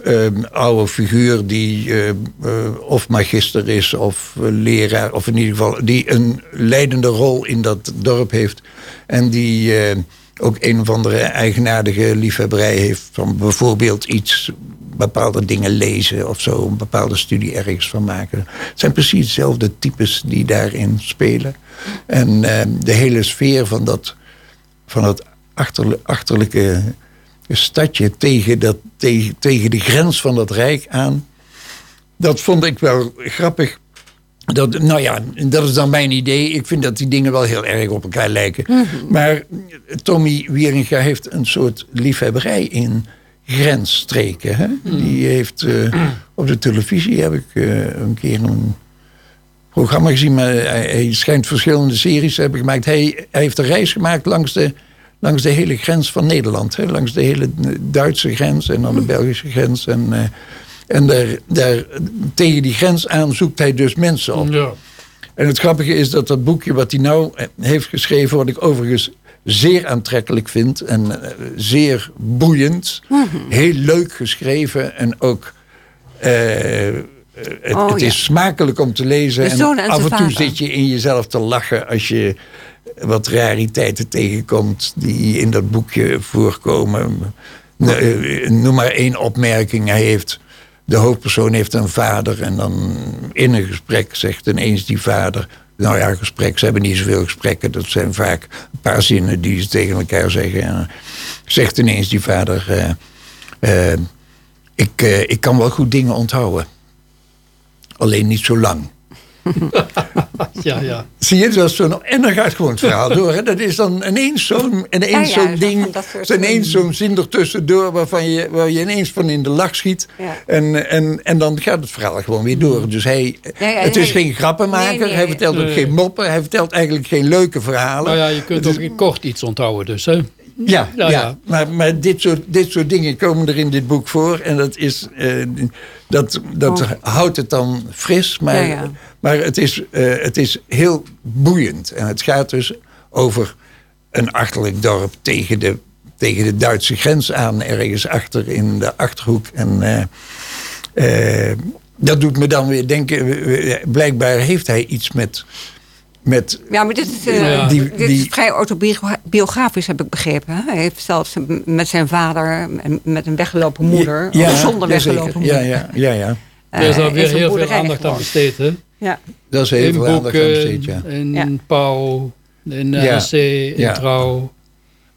eh, oude figuur die eh, eh, of magister is of eh, leraar, of in ieder geval die een leidende rol in dat dorp heeft. En die ook een of andere eigenaardige liefhebberij heeft van bijvoorbeeld iets, bepaalde dingen lezen of zo, een bepaalde studie ergens van maken. Het zijn precies dezelfde types die daarin spelen. En eh, de hele sfeer van dat, van dat achterli- achterlijke stadje tegen, dat, tegen, tegen de grens van dat rijk aan. Dat vond ik wel grappig. Dat, nou ja, dat is dan mijn idee. Ik vind dat die dingen wel heel erg op elkaar lijken. Maar Tommy Wieringa heeft een soort liefhebberij in grensstreken. Hè? Die heeft eh, op de televisie heb ik eh, een keer een programma gezien. Maar hij, hij schijnt verschillende series te hebben gemaakt. Hij, hij heeft een reis gemaakt langs de, langs de hele grens van Nederland. Hè? Langs de hele Duitse grens en dan de Belgische grens. En, eh, en daar, daar, tegen die grens aan zoekt hij dus mensen op. Ja. En het grappige is dat dat boekje wat hij nou eh, heeft geschreven... wat ik overigens zeer aantrekkelijk vind en eh, zeer boeiend. Heel leuk geschreven en ook... het, Oh, het ja. is smakelijk om te lezen. En af en toe vader. zit je in jezelf te lachen als je wat rariteiten tegenkomt die in dat boekje voorkomen. Eh, Noem maar één opmerking. Hij heeft, de hoofdpersoon heeft een vader en dan in een gesprek zegt ineens die vader... Nou ja, gesprek, ze hebben niet zoveel gesprekken. Dat zijn vaak een paar zinnen die ze tegen elkaar zeggen. En zegt ineens die vader... eh, eh, ik, eh, ik kan wel goed dingen onthouden. Alleen niet zo lang. Ja, ja. Zie je, dat is zo'n, en dan gaat gewoon het verhaal door. Hè. Dat is dan ineens zo'n, ineens Ja, ja, zo'n zo ding, ineens zo'n zin ertussendoor waarvan je, waar je ineens van in de lach schiet. Ja. En, en, en dan gaat het verhaal gewoon weer door. Dus hij, Ja, ja, het is geen grappenmaker, Nee, nee. hij vertelt ook Nee. geen moppen, hij vertelt eigenlijk geen leuke verhalen. Nou ja, je kunt ook in kort iets onthouden dus, hè? Ja, ja, Ja, ja. maar, maar dit, soort, dit soort dingen komen er in dit boek voor. En dat, is, eh, dat, dat Oh. houdt het dan fris. Maar, Ja, ja. maar het, is, eh, het is heel boeiend. En het gaat dus over een achterlijk dorp tegen de, tegen de Duitse grens aan. Ergens achter in de Achterhoek. En eh, eh, dat doet me dan weer denken... Blijkbaar heeft hij iets met... met Ja, maar dit is, eh, Ja. Die- dit die- is vrij autobiografisch, heb ik begrepen. hè? Hij heeft zelfs met zijn vader en met een weggelopen moeder... of zonder ja, weggelopen zeker. moeder... Ja, ja, ja, ja. Er is eh, daar weer heel veel aandacht aan besteed, hè? Ja. Dat is heel In veel aandacht aan boeken, besteed, ja. in Ja. Pauw, in Ja. NRC, in Ja. Trouw.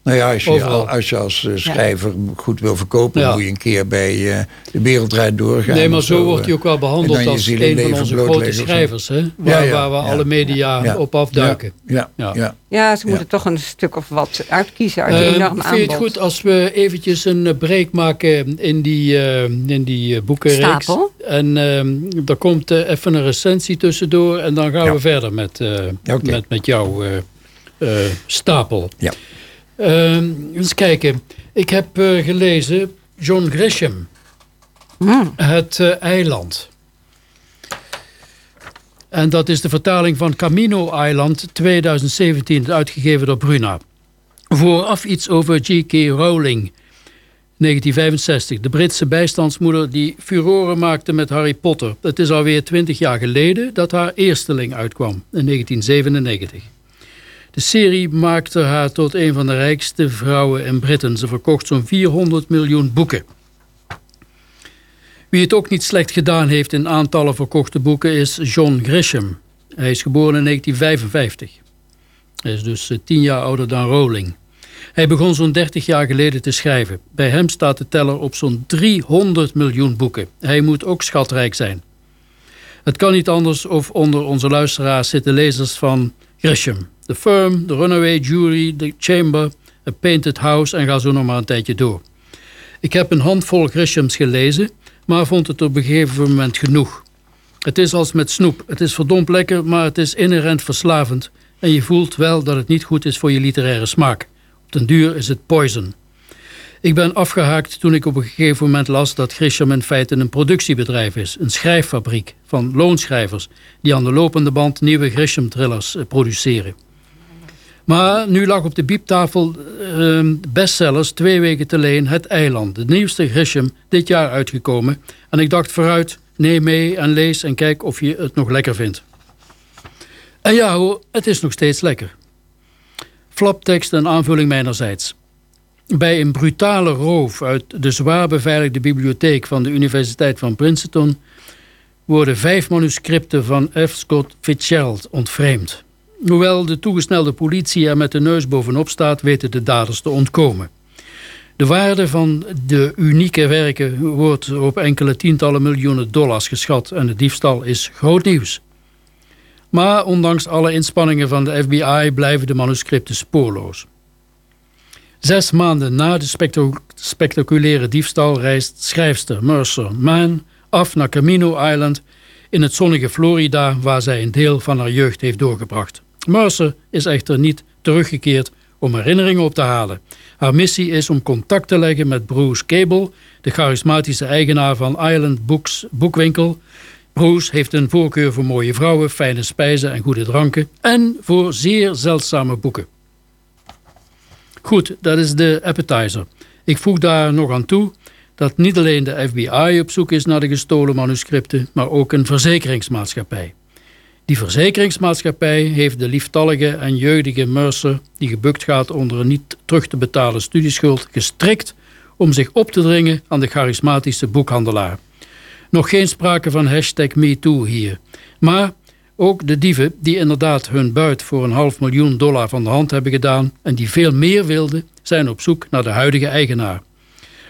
Nou ja, als je, Overal. als, je als eh, schrijver goed wil verkopen, Ja. moet je een keer bij eh, de Wereldrijd doorgaan. Nee, maar zo wordt eh. hij ook wel behandeld als een van onze grote schrijvers, hè? Waar, ja, waar we ja. alle media Ja. op afduiken. Ja, Ja. ja, ja. ja, ze Ja. moeten toch een stuk of wat uitkiezen uit een enorm vind je het aanbod. goed als we eventjes een break maken in die, eh, in die boekenreeks? Stapel. En eh, er komt even een recensie tussendoor en dan gaan Ja. we verder met, eh, met, met jouw eh, eh, stapel. Ja. Eh, eens kijken. Ik heb eh, gelezen John Grisham, Hmm. Het eh, eiland. En dat is de vertaling van Camino Island 2017, uitgegeven door Bruna. Vooraf iets over G.K. Rowling, 1965. De Britse bijstandsmoeder die furoren maakte met Harry Potter. Het is alweer twintig jaar geleden dat haar eersteling uitkwam, in 1997. De serie maakte haar tot een van de rijkste vrouwen in Britain. Ze verkocht zo'n 400 miljoen boeken. Wie het ook niet slecht gedaan heeft in aantallen verkochte boeken is John Grisham. Hij is geboren in 1955. Hij is dus eh, tien jaar ouder dan Rowling. Hij begon zo'n 30 jaar geleden te schrijven. Bij hem staat de teller op zo'n 300 miljoen boeken. Hij moet ook schatrijk zijn. Het kan niet anders of onder onze luisteraars zitten lezers van Grisham. The Firm, The Runaway Jury, The Chamber, A Painted House en ga zo nog maar een tijdje door. Ik heb een handvol Grishams gelezen, maar vond het op een gegeven moment genoeg. Het is als met snoep. Het is verdomd lekker, maar het is inherent verslavend. En je voelt wel dat het niet goed is voor je literaire smaak. Op den duur is het poison. Ik ben afgehaakt toen ik op een gegeven moment las dat Grisham in feite een productiebedrijf is. Een schrijffabriek van loonschrijvers die aan de lopende band nieuwe Grisham-thrillers eh, produceren. Maar nu lag op de bieptafel uh, bestsellers twee weken te leen Het Eiland, de nieuwste Grisham, dit jaar uitgekomen. En ik dacht vooruit, neem mee en lees en kijk of je het nog lekker vindt. En ja hoor, het is nog steeds lekker. Flaptekst en aanvulling mijnerzijds. Bij een brutale roof uit de zwaar beveiligde bibliotheek van de Universiteit van Princeton worden vijf manuscripten van F. Scott Fitzgerald ontvreemd. Hoewel de toegesnelde politie er met de neus bovenop staat, weten de daders te ontkomen. De waarde van de unieke werken wordt op enkele tientallen miljoenen dollars geschat en de diefstal is groot nieuws. Maar ondanks alle inspanningen van de FBI blijven de manuscripten spoorloos. Zes maanden na de spectaculaire diefstal reist schrijfster Mercer Mann af naar Camino Island in het zonnige Florida waar zij een deel van haar jeugd heeft doorgebracht. Mercer is echter niet teruggekeerd om herinneringen op te halen. Haar missie is om contact te leggen met Bruce Cable, de charismatische eigenaar van Island Books boekwinkel. Bruce heeft een voorkeur voor mooie vrouwen, fijne spijzen en goede dranken en voor zeer zeldzame boeken. Goed, dat is de appetizer. Ik voeg daar nog aan toe dat niet alleen de FBI op zoek is naar de gestolen manuscripten, maar ook een verzekeringsmaatschappij. Die verzekeringsmaatschappij heeft de lieftallige en jeugdige Mercer, die gebukt gaat onder een niet terug te betalen studieschuld, gestrikt om zich op te dringen aan de charismatische boekhandelaar. Nog geen sprake van hashtag MeToo hier. Maar ook de dieven die inderdaad hun buit voor een half miljoen dollar van de hand hebben gedaan en die veel meer wilden, zijn op zoek naar de huidige eigenaar.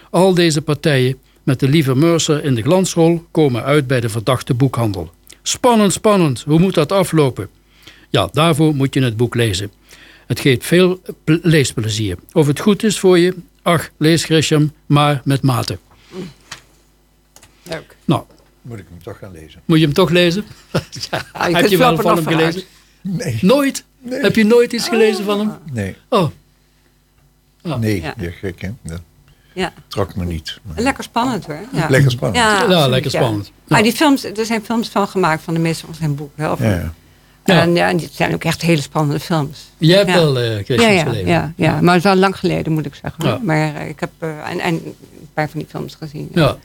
Al deze partijen met de lieve Mercer in de glansrol komen uit bij de verdachte boekhandel. Spannend, spannend. Hoe moet dat aflopen? Ja, daarvoor moet je het boek lezen. Het geeft veel leesplezier. Of het goed is voor je, ach, lees Grisham, maar met mate. Leuk. Nou. Moet ik hem toch gaan lezen? Moet je hem toch lezen? ja, je heb je wel van hem gelezen? Nee. Nooit? Nee. Heb je nooit iets gelezen van hem? Nee. Oh, Nee, Ja. gek hè. Ja. trok me niet. Maar- Lekker spannend hoor. Ja. Lekker spannend. Ja, lekker ja. spannend. Maar die films, er zijn films van gemaakt van de meeste van zijn boeken. Of, Ja, ja. Ja. En ja, die zijn ook echt hele spannende films. Jij hebt Ja. wel uh, Ja, Christians ja, gelezen. ja, ja, maar het is wel lang geleden moet ik zeggen. Maar eh, ik heb eh, en, en een paar van die films gezien. Ja.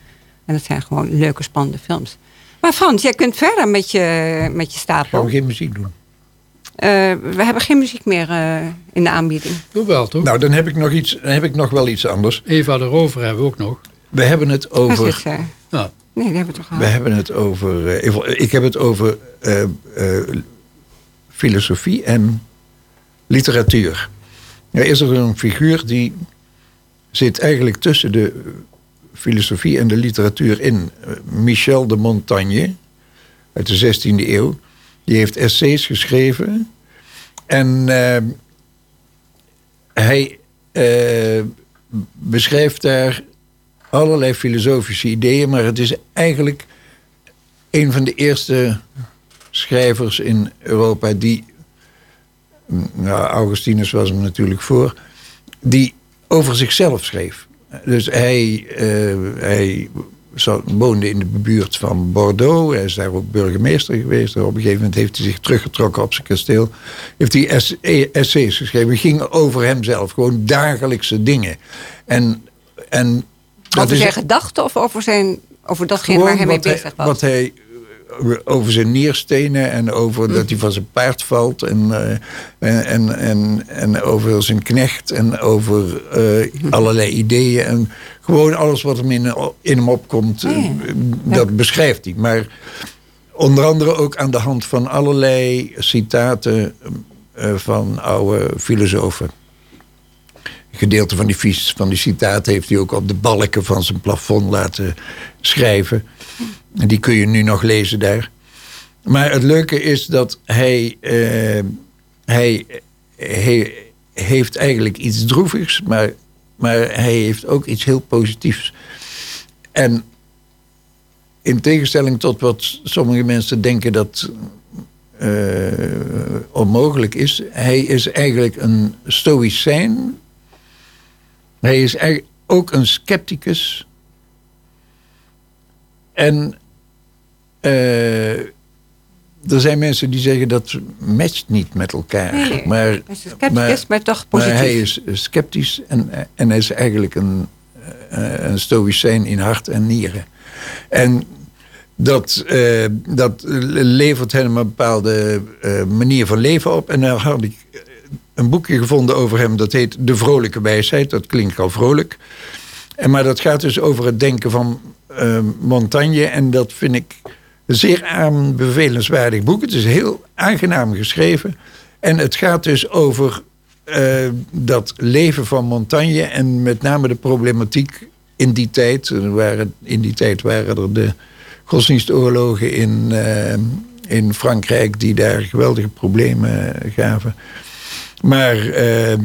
En dat zijn gewoon leuke, spannende films. Maar Frans, jij kunt verder met je, met je Gaan stapel. we geen muziek doen? Eh, we hebben geen muziek meer eh, in de aanbieding. Doe wel, toch? Nou, dan heb ik nog, iets, dan heb ik nog wel iets anders. Eva de Rover hebben we ook nog. We hebben het over... zit ze? Ja. Nee, die hebben we toch We gehad. hebben het over. eh, ik heb het over eh, eh, filosofie en literatuur. Er is er een figuur die zit eigenlijk tussen de filosofie en de literatuur in. Eh, Michel de Montaigne uit de 16e eeuw. Die heeft essays geschreven. En eh, hij eh, beschrijft daar allerlei filosofische ideeën, maar het is eigenlijk een van de eerste schrijvers in Europa die, nou, Augustinus was hem natuurlijk voor, die over zichzelf schreef. Dus hij, eh, hij woonde in de buurt van Bordeaux. Hij is daar ook burgemeester geweest. Op een gegeven moment heeft hij zich teruggetrokken op zijn kasteel. Heeft hij ess- essays geschreven. Gingen over hemzelf. Gewoon dagelijkse dingen. En, en dat Over is zijn gedachten of over, zijn, over datgene waar hij mee bezig was? Wat hij over zijn nierstenen en over dat hij van zijn paard valt. En, eh, en, en, en over zijn knecht en over eh, allerlei ideeën. En gewoon alles wat hem in, in hem opkomt, ja. eh, dat beschrijft hij. Maar onder andere ook aan de hand van allerlei citaten van oude filosofen. Gedeelte van die, vis- van die citaten heeft hij ook op de balken van zijn plafond laten schrijven. En die kun je nu nog lezen daar. Maar het leuke is dat hij, eh, hij, hij heeft eigenlijk iets droevigs, maar, maar hij heeft ook iets heel positiefs. En in tegenstelling tot wat sommige mensen denken dat eh, onmogelijk is, hij is eigenlijk een stoïcijn. Hij is ook een scepticus. En eh, er zijn mensen die zeggen dat matcht niet met elkaar. Nee. Maar, Hij is scepticus, maar toch positief. Maar hij is sceptisch en, en hij is eigenlijk een, eh, een stoïcijn in hart en nieren. En dat, eh, dat levert hem een bepaalde eh, manier van leven op. En dan had ik een boekje gevonden over hem, dat heet De Vrolijke Wijsheid. Dat klinkt al vrolijk. En, maar dat gaat dus over het denken van eh, Montaigne. En dat vind ik een zeer aanbevelenswaardig boek. Het is heel aangenaam geschreven. En het gaat dus over eh, dat leven van Montaigne. En met name de problematiek in die tijd. Waren, in die tijd waren er de godsdienstoorlogen in, eh, in Frankrijk... die daar geweldige problemen gaven. Maar eh,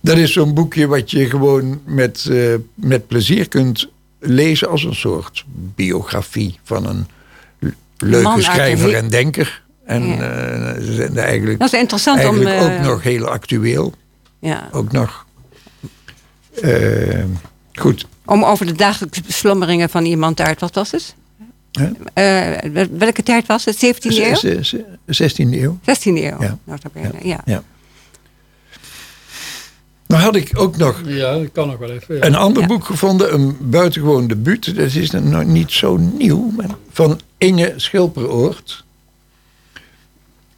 dat is zo'n boekje wat je gewoon met, eh, met plezier kunt lezen als een soort biografie van een leuke schrijver en denker. En Ja. ze zijn eigenlijk, Dat is interessant om... eigenlijk eh, ook nog heel actueel. ja, Ook nog. Goed. om over de dagelijkse beslommeringen van iemand uit, wat was het? Welke tijd was het? 17e eeuw? Z- z- 16e eeuw. 16e eeuw. Ja. nota bene, ja. Ja. Nou had ik ook nog Ja, dat kan nog wel even. ja. een ander Ja. boek gevonden, een buitengewoon debuut. Dat is nog niet zo nieuw, maar van Inge Schilperoort.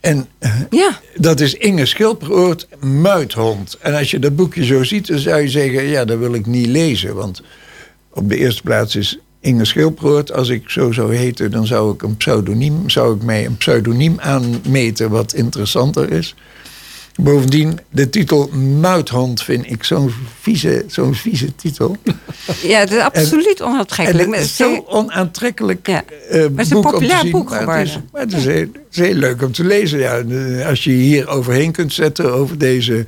En eh, Ja, dat is Inge Schilperoort, Muithond. En als je dat boekje zo ziet, dan zou je zeggen... ja, dat wil ik niet lezen. Want op de eerste plaats is Inge Schilperoort. Als ik zo zou heten, dan zou ik een pseudoniem... zou ik mij een pseudoniem aanmeten wat interessanter is. Bovendien, de titel Muithond vind ik zo'n vieze, zo'n vieze titel. ja, het is absoluut En onaantrekkelijk. het Maar is zo onaantrekkelijk Ja. eh, het is een populair zien, boek maar het is, geworden. maar het is, heel, het is heel leuk om te lezen. Ja. En, eh, Als je je hier overheen kunt zetten over deze,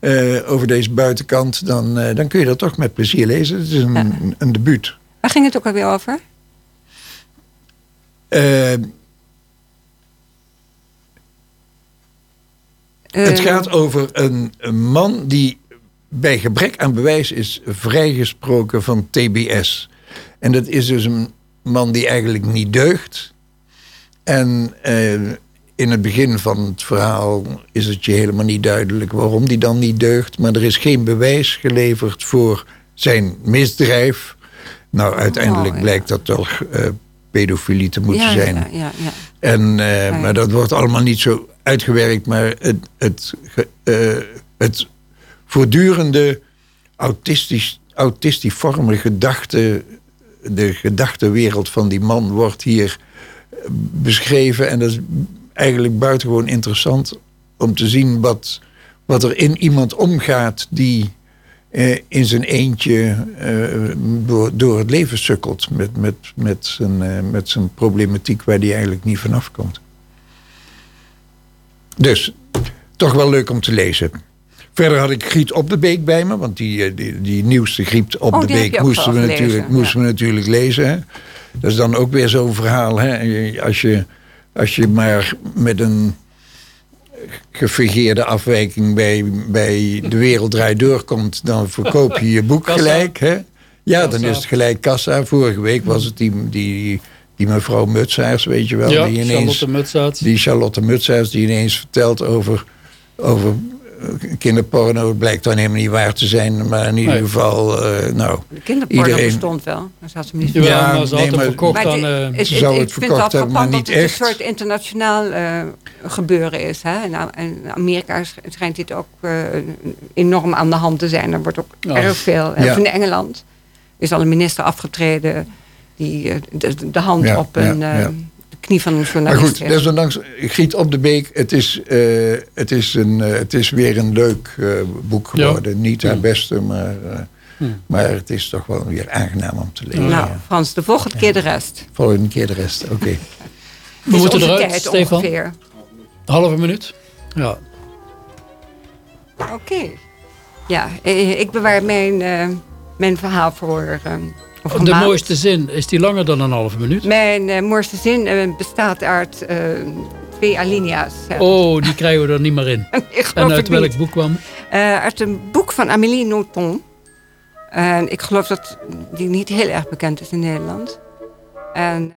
eh, over deze buitenkant... Dan, dan kun je dat toch met plezier lezen. Het is een, Ja. een debuut. Waar ging het ook alweer over? Het Eh, gaat over een, een man die bij gebrek aan bewijs is vrijgesproken van TBS. En dat is dus een man die eigenlijk niet deugt. En eh, in het begin van het verhaal is het je helemaal niet duidelijk waarom die dan niet deugt. Maar er is geen bewijs geleverd voor zijn misdrijf. Nou, uiteindelijk Oh, ja. blijkt dat toch pedofilie te moeten ja, zijn. Ja, ja, ja. En, eh. Maar dat wordt allemaal niet zo uitgewerkt. Maar het, het, eh, het voortdurende autistisch, autistiforme gedachte... de gedachtenwereld van die man wordt hier eh, beschreven. En dat is eigenlijk buitengewoon interessant om te zien... wat, wat er in iemand omgaat die... eh, in zijn eentje eh, door, door het leven sukkelt met, met, met, zijn, eh, met zijn problematiek waar hij eigenlijk niet vanaf komt. Dus, toch wel leuk om te lezen. Verder had ik Griet op de Beek bij me, want die, die, die nieuwste Griet op Oh, de Beek moesten, we natuurlijk, gelezen, moesten we natuurlijk lezen. Hè. Dat is dan ook weer zo'n verhaal. Hè. Als, je, als je maar met een gefingeerde afwijking bij, bij De Wereld Draait Doorkomt... dan verkoop je je boek gelijk. Hè? Ja, dan is het gelijk kassa. Vorige week was het die, die, die mevrouw Mutsaars, weet je wel. ja, die ineens, Charlotte die Charlotte Mutsaars die ineens vertelt over, over kinderporno blijkt dan helemaal niet waar te zijn. Maar in ieder geval, eh, nou, De kinderporno Iedereen- bestond wel. Ze niet Ja, Ja, maar ze nee, maar- verkocht Maar aan... het- eh, het- Ze zou het ik vind verkocht hebben, maar niet dat het echt. een soort internationaal eh, gebeuren is. Hè? In, A- in Amerika sch- schijnt dit ook eh, enorm aan de hand te zijn. Er wordt ook erg veel. Ja. in Engeland is al een minister afgetreden die eh, de, de hand Ja, op een, eh, knie van een Maar journalist goed, heeft. desondanks, Griet op de Beek, het is, eh, het is, een, eh, het is weer een leuk eh, boek Ja. geworden. Niet haar beste, maar, maar het is toch wel weer aangenaam om te lezen. Nou, Ja. Frans, de volgende keer de rest. Volgende keer de rest, oké. Het We is moeten eruit, tijd Stefan. ongeveer. halve minuut. Ja. Oké. Ja, ik bewaar mijn, eh, mijn verhaal voor, eh een De maand. mooiste zin, is die langer dan een halve minuut? Mijn eh, mooiste zin eh, bestaat uit eh, twee alinea's. Oh, die krijgen we er niet meer in. En uit welk niet. boek kwam? Uit een boek van Amélie Nothomb. En ik geloof dat die niet heel erg bekend is in Nederland. En